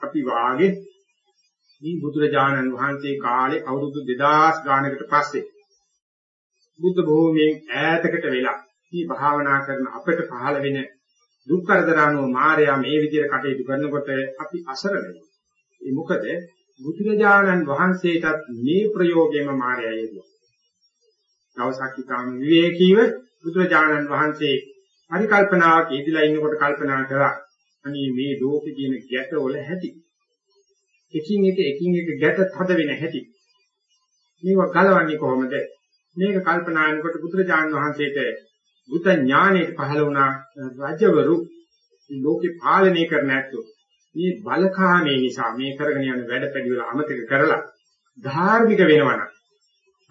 අපි වාගේ මේ බුදුරජාණන් වහන්සේ කාලේ අවුරුදු 2000 ගානකට පස්සේ බුද්ධ භූමියෙන් ඈතකට වෙලා මේ භාවනා කරන අපට පහළ වෙන දුක් කරදරානෝ මායя මේ විදිහට කටයුතු කරනකොට අපි අසරණයි. ඒ මොකද බුදුරජාණන් වහන්සේටත් මේ ප්‍රයෝගයම මායя යෙදුවා. දවසක් ඊටම විවේකීව බුදුරජාණන් වහන්සේ පරිකල්පනාවක් යෙදලා ඉන්නකොට කල්පනා කරා අනේ මේ ලෝකේ තියෙන ගැටවල ඇති. එකින් එක එකින් එක ගැට තද වෙන හැටි. මේවා ගලවන්නේ කොහොමද? මේක කල්පනා කරනකොට බුදුරජාණන් වහන්සේට බුද්ධ ඥානයේ පහළ වුණා රජවරු ලෝකේ පාලනය කරන්න ඇත්තෝ මේ බලකාමේ නිසා මේ කරගෙන යන වැඩ පිළිවෙල අමතක කරලා ධාර්මික වෙනවනම්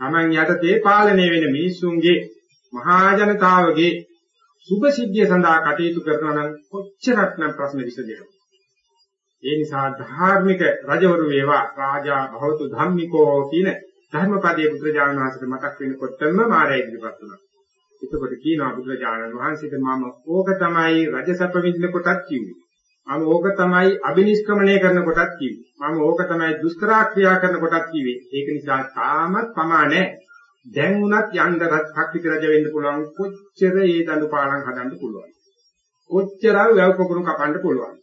Taman යටතේ පාලනය වෙන මිනිසුන්ගේ මහා ජනතාවගේ සුභ සිද්ධිය සඳහා කටයුතු කරනවා නම් කොච්චරක්නම් ප්‍රශ්න විසඳෙනවා. ඒ නිසා ධාර්මික රජවරු වේවා රාජා භවතු ධම්මිකෝ කියන ධර්මපදයේ බුදුරජාණන් වහන්සේට මතක් වෙනකොටම මාරය ඉදිරිපත් වුණා. එතකොට කියනවා බුදුරජාණන් වහන්සේට මම ඕක තමයි රජසප විඳින කොටත් කිව්වේ. මම ඕක තමයි අබිනිෂ්ක්‍මණය කරන කොටත් කිව්වේ. මම ඕක තමයි දුෂ්කරා ක්‍රියා කරන කොටත් කිව්වේ. ඒක නිසා තාමත් ප්‍රමාණය දැන් උනත් යන්න රත්පක්තික රජ වෙන්න පුළුවන් කොච්චර ඒ දඬු පාලම් හදන්න පුළුවන්. කොච්චර වැව් පොකුණු කපන්න පුළුවන්.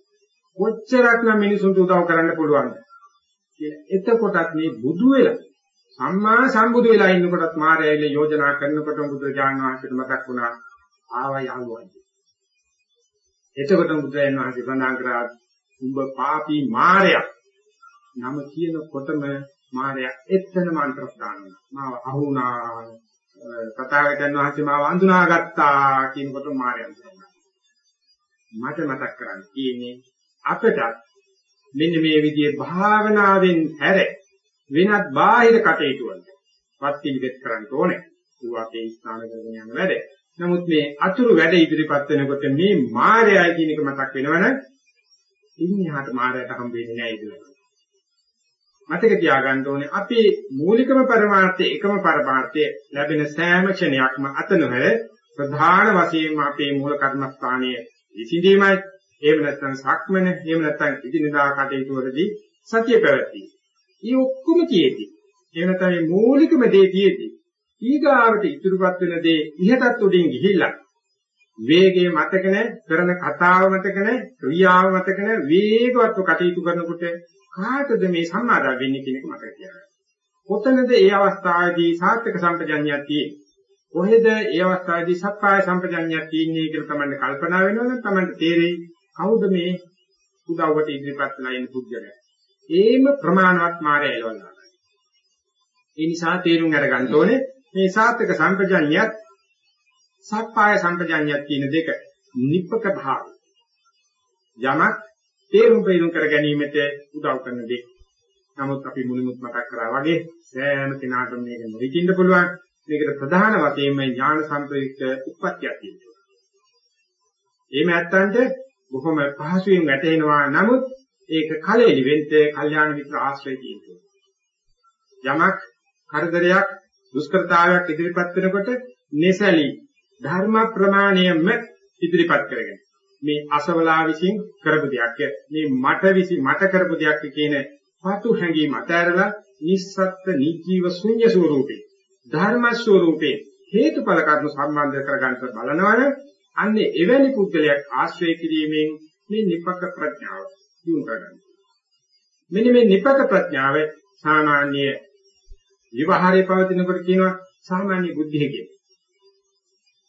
කොච්චරක් නම් මිනිසුන්ට උදව් කරන්න පුළුවන්. එතකොටත් මේ බුදු වෙලා සම්මා සම්බුදු වෙලා ඉන්නකොටත් මායයිල යෝජනා කරනකොට බුදුරජාණන් වහන්සේට මතක් වුණා ආවා යවුවා. එතකොට බුදුරජාණන් වහන්සේ සඳහන් කරා උඹ පාපී මාරයක්. නම කියනකොටම මාරයක් එතනම අන්තර්ස්ථාන මාව අහුණා. තථාගතයන් වහන්සේ මාව අඳුනාගත්තා කියනකොට මාරයන් මට මතක් කරන්න තියෙන්නේ අපට මෙන්න මේ විදිහේ භාවනාවෙන් හැර වෙනත් බාහිර කටයුතු වලට පත්තිවිදෙත් කරන්න ඕනේ. වාපේ ස්ථාන කරගෙන යන වැඩ. නමුත් මේ අතුරු වැඩ ඉදිරිපත් වෙනකොට මේ මායයයි කියන එක මතක් වෙනවනම් ඉන්නහට මායයට හම්බ වෙන්නේ නැහැ ඉතින්. මතක තියාගන්න ඕනේ අපේ මූලිකම පරමාර්ථය එකම පරමාර්ථය ලැබෙන සෑම ක්ෂණයක්ම අත නොහැර ප්‍රධාන වශයෙන්ම අපේ මූල කර්මස්ථානයේ විසිඳීමයි එහෙම නැත්නම් සක්මන එහෙම නැත්නම් ඉදිනදා කටයුතු වලදී සතිය පැවැත්වීම. මේ ඔක්කොම තියෙදි. එහෙම නැත්නම් මේ මූලිකම දේ තියෙදි. ඊගාවට ඉතුරුපත් වෙන දේ ඉහටත් උඩින් ගිහිල්ලා වේගයේ මතක නැහැ කරන කතාව මතක නැහැ ක්‍රියාව මතක නැහැ වේගවත්ව කටයුතු කරනකොට කාටද මේ සම්මාදා වෙන්නේ කියන එක මතක තියාගන්න. කොතනද ඒ අවස්ථාවේදී සාත්‍යක සම්පජඤ්ඤයක් තියෙන්නේ? කොහෙද ඒ අවස්ථාවේදී සත්‍යය සම්පජඤ්ඤයක් තියෙන්නේ කියලා තමයි කල්පනා වෙනවනම් තමයි තේරෙයි කවුද මේ උදව්වට ඉදිරිපත් වෙලා ඉන්න පුද්ගලයා. ඒම ප්‍රමාණවත් මාරය එළවලා. ඒ නිසා තේරුම් අරගන්න ඕනේ මේ සාත්‍යක සම්පජඤ්ඤයත් සත්‍යය සම්පජඤ්ඤයත් කියන දෙක නිප්පක භාව. යමක් තේරුම් පෙරුම් කර ගැනීමට උදව් කරන දෙයක්. නමුත් අපි මුලින්ම මතක් කරා වගේ සෑම කෙනාටම මේක නොහිතින්න පුළුවන්. මේකට ප්‍රධාන වශයෙන්ම ඥාන සම්ප්‍රයුක්ත උප්පත්තියක් තියෙනවා. එහෙම නැත්නම් බොහොම පහසුවෙන් වැටෙනවා නමුත් ඒක කලෙලි වෙන්න කල්යාණ මිත්‍ර ආශ්‍රය තියෙනවා. යමක් කරදරයක් දුෂ්කරතාවයක් ඉදිරිපත් වෙනකොට nesali ධර්ම ප්‍රමාණයම ඉදිරිපත් කරගෙන මේ අසවලා විසින් කරපු දෙයක් මේ මට විසින් මට කරපු දෙයක් කියන පතු හැඟීම අතහැරලා නිස්සත්ත්‍ය නිජීව ශුන්‍ය ස්වરૂපේ ධර්ම ස්වરૂපේ හේතුඵල කර්ම සම්බන්ධ කරගන්න බලනවනේ අන්නේ එවැනි පුද්ගලයක් ආශ්‍රය කිරීමෙන් මේ නිපක ප්‍රඥාව දිනු කරගන්න. මෙන්න මේ නිපක ප්‍රඥාව සාමාන්‍ය විවහාරයේ පවතිනකොට කියනවා සාමාන්‍ය බුද්ධිය කියලා.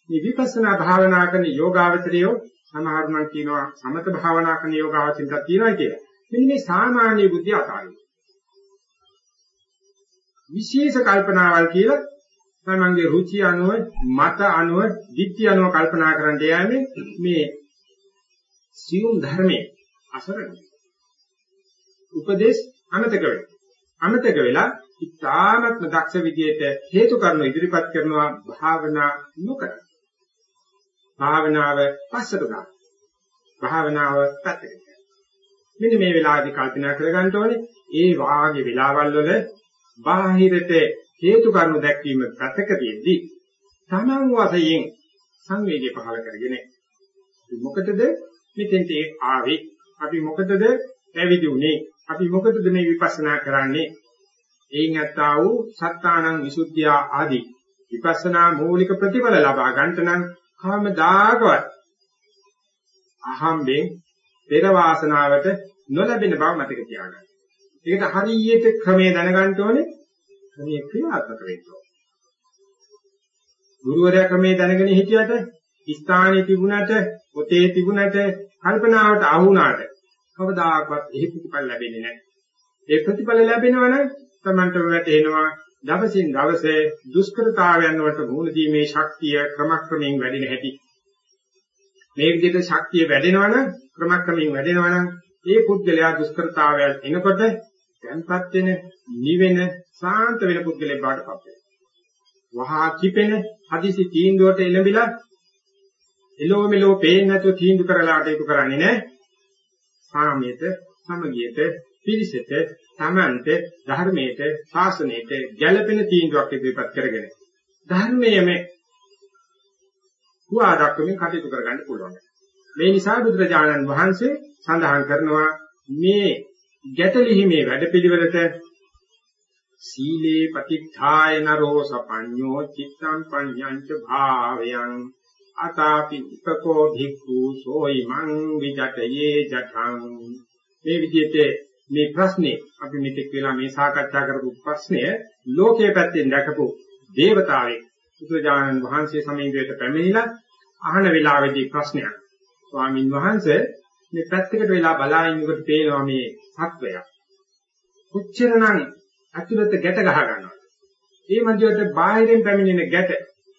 මේ විපස්සනා භාවනා කරන යෝගාවචරයෝ සමහර නම් කියනවා සමත භාවනා කරන යෝගාවචරයක් තියෙනවා කියලා. මෙන්න මේ සාමාන්‍ය බුද්ධිය අතාරින්න. විශේෂ කල්පනාවල් කියලා තමන්ගේ රුචි අනුව මත අනුව දිට්ඨි අනුව කල්පනා කරන්න යෑමේ මේ සියුම් ධර්මයේ අසරණ උපදේශ අමතක වෙනවා. අමතක වෙලා ඉතාමත්ම දක්ෂ විදියට හේතු කර්ම ඉදිරිපත් කරනවා භාවනා නොකර. භාවනාව පස්සට ගන්න. භාවනාව පැත්තකට. මෙන්න මේ වෙලාවේදී කල්පනා කරගන්න ඕනේ ඒ වාගේ වෙලාවල් වල බාහිරට හේතු කාරණු දැක්වීම පැත්තකදීදී තමන් වශයෙන් සංවේගය පහල කරගෙන මොකටද මෙතෙන්ට ආවේ අපි මොකටද පැවිදි වුනේ අපි මොකටද මේ විපස්සනා කරන්නේ එයින් ඇත්තා වූ සත්තානං විසුද්ධිය ආදී විපස්සනා මූලික ප්‍රතිඵල ලබා ගන්නට නම් කවමදාකවත් අහම්බෙන් පෙර වාසනාවට නොලැබෙන බව මතක තියාගන්න. ඒකට හරියට ක්‍රමයේ දැනගන්න ඕනේ ක්‍රමයේ ක්‍රියාත්මක වෙන්න ඕනේ. ගුරුවරයා ක්‍රමයේ දැනගෙන හිටියට ස්ථානයේ තිබුණට පොතේ තිබුණට කල්පනාවට අහුණාට කවදාකවත් එහි ප්‍රතිඵල ලැබෙන්නේ නැහැ. ඒ ප්‍රතිඵල ලැබෙනවනම් Tamanට වැටෙනවා දවසින් දවසේ දුෂ්කරතාවයන් වලට මුහුණ දීමේ ශක්තිය ක්‍රමක්‍රමයෙන් වැඩෙන හැටි. මේ විදිහට ශක්තිය වැඩෙනවනම් ක්‍රමක්‍රමයෙන් වැඩෙනවනම් ඒ පුද්ගලයා දුෂ්කරතාවයන් එනකොට දැන්පත් වෙන නිවෙන සාන්ත වෙන පුද්ගලයෙක් බවට පත් වෙනවා. වහා කිපෙන හදිසි තීන්දුවට එළඹිලා එලෝ මෙලෝ පේන්නේ නැතුව තීන්දුව කරලා අටයුතු කරන්නේ නැහැ. සාමයට, සමගියට, පිරිසට තමන්ට ධර්මයට ශාසනයට ගැළපෙන තීන්දුවක් ඉදිරිපත් කරගෙන ධර්මයේම හුවා දක්වමින් කටයුතු කරගන්න පුළුවන්. මේ නිසා බුදුරජාණන් වහන්සේ සඳහන් කරනවා මේ ගැටලිහිමේ වැඩපිළිවෙලට සීලේ පතිත්ථාය නරෝ සපඤ්ඤෝ චිත්තං පඤ්ඤංච භාවයන් අතාපි උපකෝ භික්ඛු සෝයිමං විජතයේ ජඨං මේ විදිහට මේ ප්‍රශ්නේ අපි මෙතෙක් වෙලා මේ සාකච්ඡා කරපු ප්‍රශ්නය ලෝකයේ පැත්තෙන් දැකපු දේවතාවෙක් බුදුජානන් වහන්සේ සමීපයට පැමිණිලා අහන වෙලාවේදී ප්‍රශ්නයක්. ස්වාමින් වහන්සේ මේ පැත්තකට වෙලා බලා ඉන්නකොට පේනවා මේ සත්වය. කොච්චරනම් අතුලත ගැට ගහ ගන්නවා ඒ මැදියට බාහිරින් පැමිණෙන ගැට.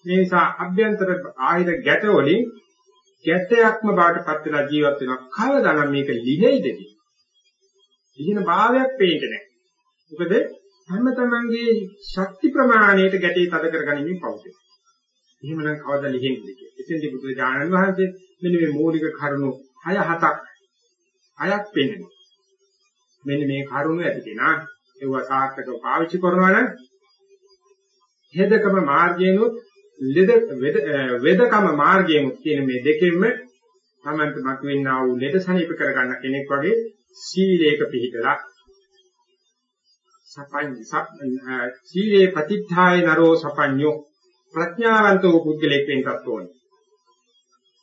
මේ නිසා අභ්‍යන්තර ආහිර ගැට වලින් ගැටයක්ම බාට පත් වෙලා ජීවත් වෙනවා. කවදානම් මේක ලිහෙයිද කියන භාවයක් පේන්නේ නැහැ. මොකද හැම තමන්ගේ ශක්ති ප්‍රමාණයට ගැටේ තද කරගනිමින් පවතී. එහෙමනම් කවදා ලිහෙන්නේ කියලා. එතෙන්දී බුදු දානන් වහන්සේ මෙන්න මේ මූලික කරුණු 6 7ක් හයක් පෙන්නනවා. මෙන්න මේ කරුණු ඇති කෙනා ඒව සාර්ථකව පාවිච්චි කරනවා නම් හෙදකම මාර්ගයනොත් ලෙද වෙදකම මාර්ගයෙන් කියන මේ දෙකෙන්ම තමන්ට මතුවෙනා වූ ලෙඩ සනීප කරගන්න කෙනෙක් වගේ සීලයක පිළිපදලා සපඤ්ඤ සීලේ ප්‍රතිත්ථාය නරෝ සපඤ්ඤෝ ප්‍රඥාවන්තෝ පුද්ගලෙක් වෙන්නත් ඕනේ.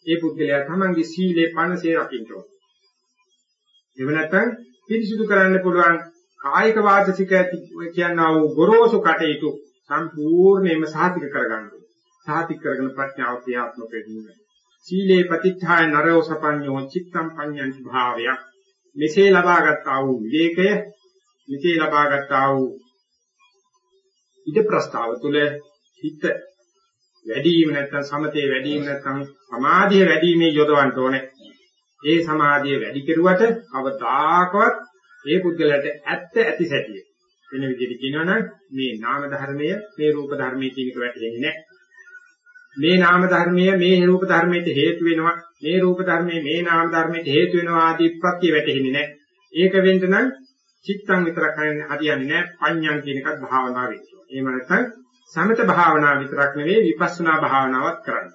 ඒ පුද්ගලයා තමන්ගේ සීලේ පනසේ රකින්න ඕනේ. එව නැත්නම් පිරිසිදු කරන්න පුළුවන් කායික වාචික කියනා වූ ගොරෝසු කටයුතු සම්පූර්ණයෙන්ම සාතික කරගන්න ඕනේ. සාතික කරගෙන ප්‍රඥාව ක්‍රියාත්මක වෙන්නේ. සීලේ ප්‍රතිත්ථාය නරෝ සපඤ්ඤෝ චිත්තම් පඤ්ඤං භාවයක්. මෙසේ ලබාගත් ආ වූ විවේකය මෙසේ ලබාගත් ආ වූ ඉද ප්‍රස්තාව තුළ හිත වැඩි වීම නැත්නම් සමතේ වැඩි වීම නැත්නම් සමාධිය වැඩි වීමේ යොදවන්න ඕනේ. ඒ සමාධිය වැඩි කෙරුවට අවදාකවත් ඒ පුද්ගලයාට ඇත්ත ඇති සැටිය. වෙන විදිහට කියනවනම් මේ නාම ධර්මය මේ රූප ධර්මයේ කියන එක වැටෙන්නේ නැහැ. මේ නාම ධර්මය මේ රූප ධර්මයට හේතු වෙනවා. මේ රූප ධර්මයේ මේ නාම ධර්මයට හේතු වෙනවා ආදී ප්‍රත්‍ය වැටෙන්නේ නැහැ. ඒක වෙන්න නම් චිත්තං විතරක් හරියන්නේ නැහැ. පඤ්ඤං කියන එකත් භාවනාව වෙනවා. එහෙම නැත්නම් සමත භාවනාව විතරක් නෙවෙයි විපස්සනා භාවනාවත් කරන්න.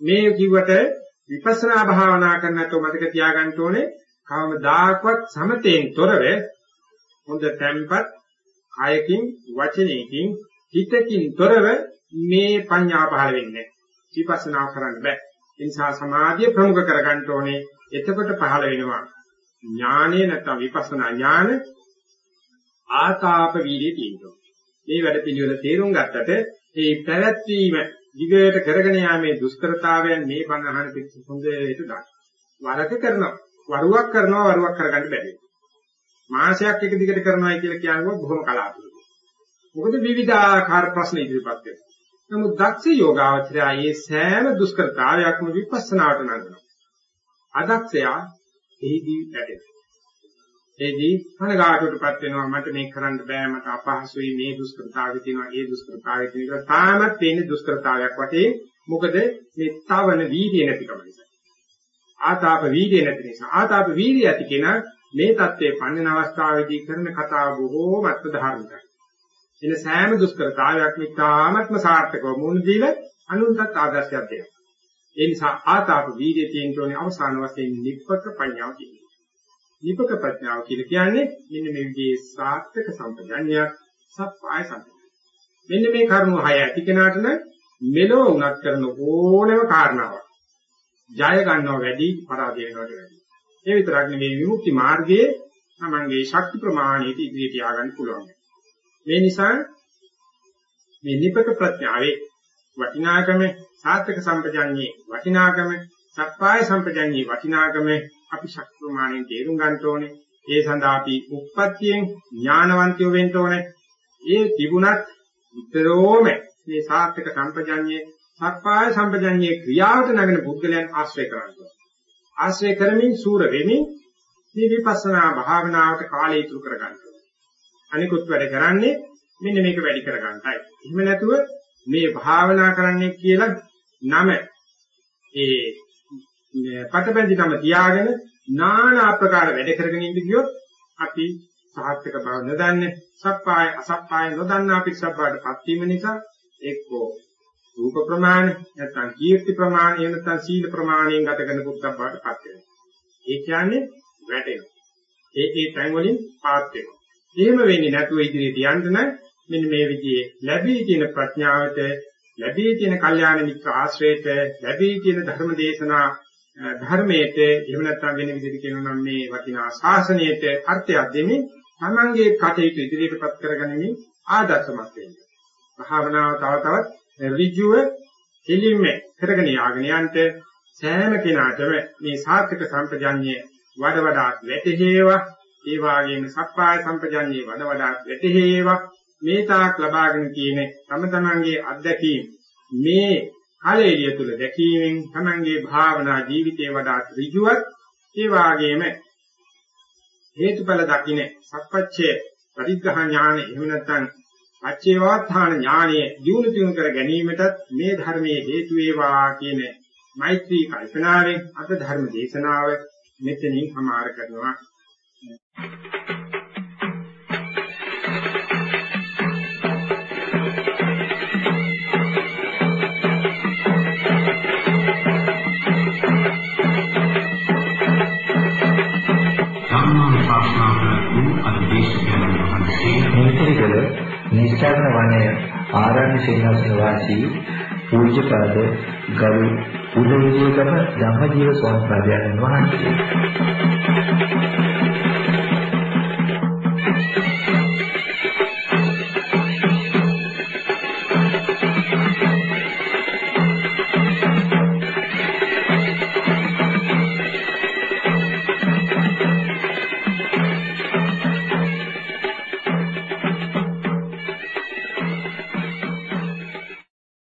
මේ කිව්වට විපස්සනා භාවනා කරනකොට මතක තියාගන්න ඕනේ කවමදාකවත් සමතෙන් තොරව හොඳ tempat කායකින් වචනයකින් හිතකින් තොරව මේ පඤ්ඤා පහළ වෙන්නේ විපස්සනා කරන්න බෑ ඒ නිසා සමාධිය ප්‍රමුඛ කරගන්න ඕනේ එතකොට පහළ වෙනවා ඥානය නැත්නම් විපස්සනා ඥාන ආතාප වීර්යය තියෙනවා මේ වැඩ පිළිවෙල තේරුම් ගත්තට මේ පැවැත්වීම දිගට කරගෙන යාමේ දුෂ්කරතාවයන් මේ බණ අහන පිට හොඳට ගන්න. වරක කරනවා. වරුවක් කරනවා වරුවක් කරගන්න බැහැ. මාසයක් එක දිගට කරනවායි කියලා කියනකොට බොහොම කලාතුරකින්. මොකද විවිධාකාර ප්‍රශ්න ඉදිරිපත් වෙනවා. නමුත් දක්ෂ යෝගාවචරය මේ සෑම දුෂ්කරතාවයක්ම විපස්සනාට නංගනවා. අදක්ෂයා එහිදී වැටෙනවා. එදී කනගාටුවටපත් වෙනවා. මට මේක කරන්න බෑ මට අපහසුයි මේ දුෂ්කරතාවය තියෙනවා ඒ දුෂ්කරතාවය තියෙනවා තාමත් තියෙන දුෂ්කරතාවයක් වටේ මොකද මේ තවන වීර්ය නැතිකම නිසා. ආතාප වීර්ය නැති නිසා. ආතාප වීර්ය ඇති කෙනා මේ தත්ත්වයේ පන්නන අවස්ථාවේදී කරන කතාව බොහෝමත්ම ධාර්මිකයි එන සෑම දුෂ්කරතාවයක්ම තාමත්ම සාර්ථකව මුහුණ දීලා අනුන්ටත් ආදර්ශයක් දෙනවා ඒ නිසා ආතාප වීර්ය තියෙන තෝනේ අවසාන වශයෙන් නිප්පක පඤ්ඤාව කියනවා දීපක ප්‍රඥාව කියලා කියන්නේ මෙන්න මේ විදිහේ සාර්ථක සම්පජඤ්ඤයක් සප්පාය සම්පජඤ්ඤය. මෙන්න මේ කරුණු හය ඇති කෙනාට නම් මෙලෝ උනත් කරන ඕනෑම කාරණාවක් ජය ගන්නව වැඩි පරාජය වෙනවට වැඩි. ඒ විතරක් නෙවෙයි විමුක්ති මාර්ගයේ තමන්ගේ ශක්ති ප්‍රමාණයට ඉදිරියට ය아가න්න පුළුවන්. මේ නිසා මේ නිපක ප්‍රඥාවේ වටිනාකම සාර්ථක සම්පජඤ්ඤේ වටිනාකම සප්පාය සම්පජඤ්ඤේ වටිනාකම අපි ශක්ති ප්‍රමාණයෙන් තේරුම් ගන්න ඕනේ. ඒ සඳහා අපි උප්පත්තියෙන් ඥානවන්තයෝ වෙන්න ඕනේ. ඒ තිබුණත් විතරෝම මේ සාර්ථක සම්පජඤ්ඤේ සක්පාය සම්පජඤ්ඤේ ක්‍රියාවට නැගෙන පුද්ගලයන් ආශ්‍රය කරනවා. ආශ්‍රය කරමින් සූර වෙමින් මේ විපස්සනා භාවනාවට කාලය ඉතුරු කර ගන්නවා. අනිකුත් වැඩ කරන්නේ මෙන්න මේක වැඩි කර ගන්නයි. එහෙම නැතුව මේ භාවනා කරන්නේ කියලා නම ඒ පටබැඳි තම තියාගෙන নানা ආකාර වැඩ කරගෙන ඉඳ ගියොත් අපි සාර්ථක බව නොදන්නේ සප්පාය අසප්පාය නොදන්නා පිටසබ්බාටපත් වීම නිසා එක්කෝ රූප ප්‍රමාණ නැත්නම් කීර්ති ප්‍රමාණ එහෙම නැත්නම් සීල ප්‍රමාණයෙන් ගත කරන පුත්තබ්බාටපත් වෙනවා. ඒ කියන්නේ වැටෙනවා. ඒ ඒ තැන් වලින් පාත් වෙනවා. එහෙම වෙන්නේ නැතුව ඉදිරියට යන්න නම් මෙන්න මේ විදිහේ ලැබී තියෙන ප්‍රඥාවට ලැබී තියෙන කල්යාණ මිත්‍ර ආශ්‍රයයට ලැබී තියෙන ධර්ම දේශනා ධර්මයට එහෙම නැත්නම් වෙන විදිහට කියනවා නම් මේ වටිනා ශාසනයට අර්ථයක් දෙමින් තමන්ගේ කටයුතු ඉදිරියටපත් කරගනිමින් ආදර්ශමත් වෙන්න. භාවනාව තව තවත් ඍජුව දෙලින්ම කරගෙන යාගෙන යන්ට සෑම කෙනාටම මේ සාත්‍වික සම්පජාඤ්ඤය වඩ වඩාත් වැටහෙවා ඒ වාගේම සප්පාය සම්පජාඤ්ඤය වඩ වඩාත් වැටහෙවා. මේ තාක් ලබාගෙන තියෙන තම තමන්ගේ අත්දැකීම්. මේ කාලේලිය තුල දැකීමෙන් තමන්ගේ භාවනා ජීවිතේ වඩා ඍජුවත් ඒ වාගේම හේතුඵල දකින්න සත්පච්චය පරිග්‍රහ ඥාන එහෙම නැත්නම් අච්චේවාත්ථාන ඥානය දියුණු දියුණු කර ගැනීමටත් මේ ධර්මයේ හේතු වේවා කියන මෛත්‍රී කල්පනාවෙන් අද ධර්ම දේශනාව මෙතනින් අමාර කරනවා. මේකල නිස්සාරණ වනය ආරණ්‍ය සේනාසන වාසී පූජ්‍යපාද ගරු උදේවිජේකම ධම්මජීව ස්වාමීන් වහන්සේ.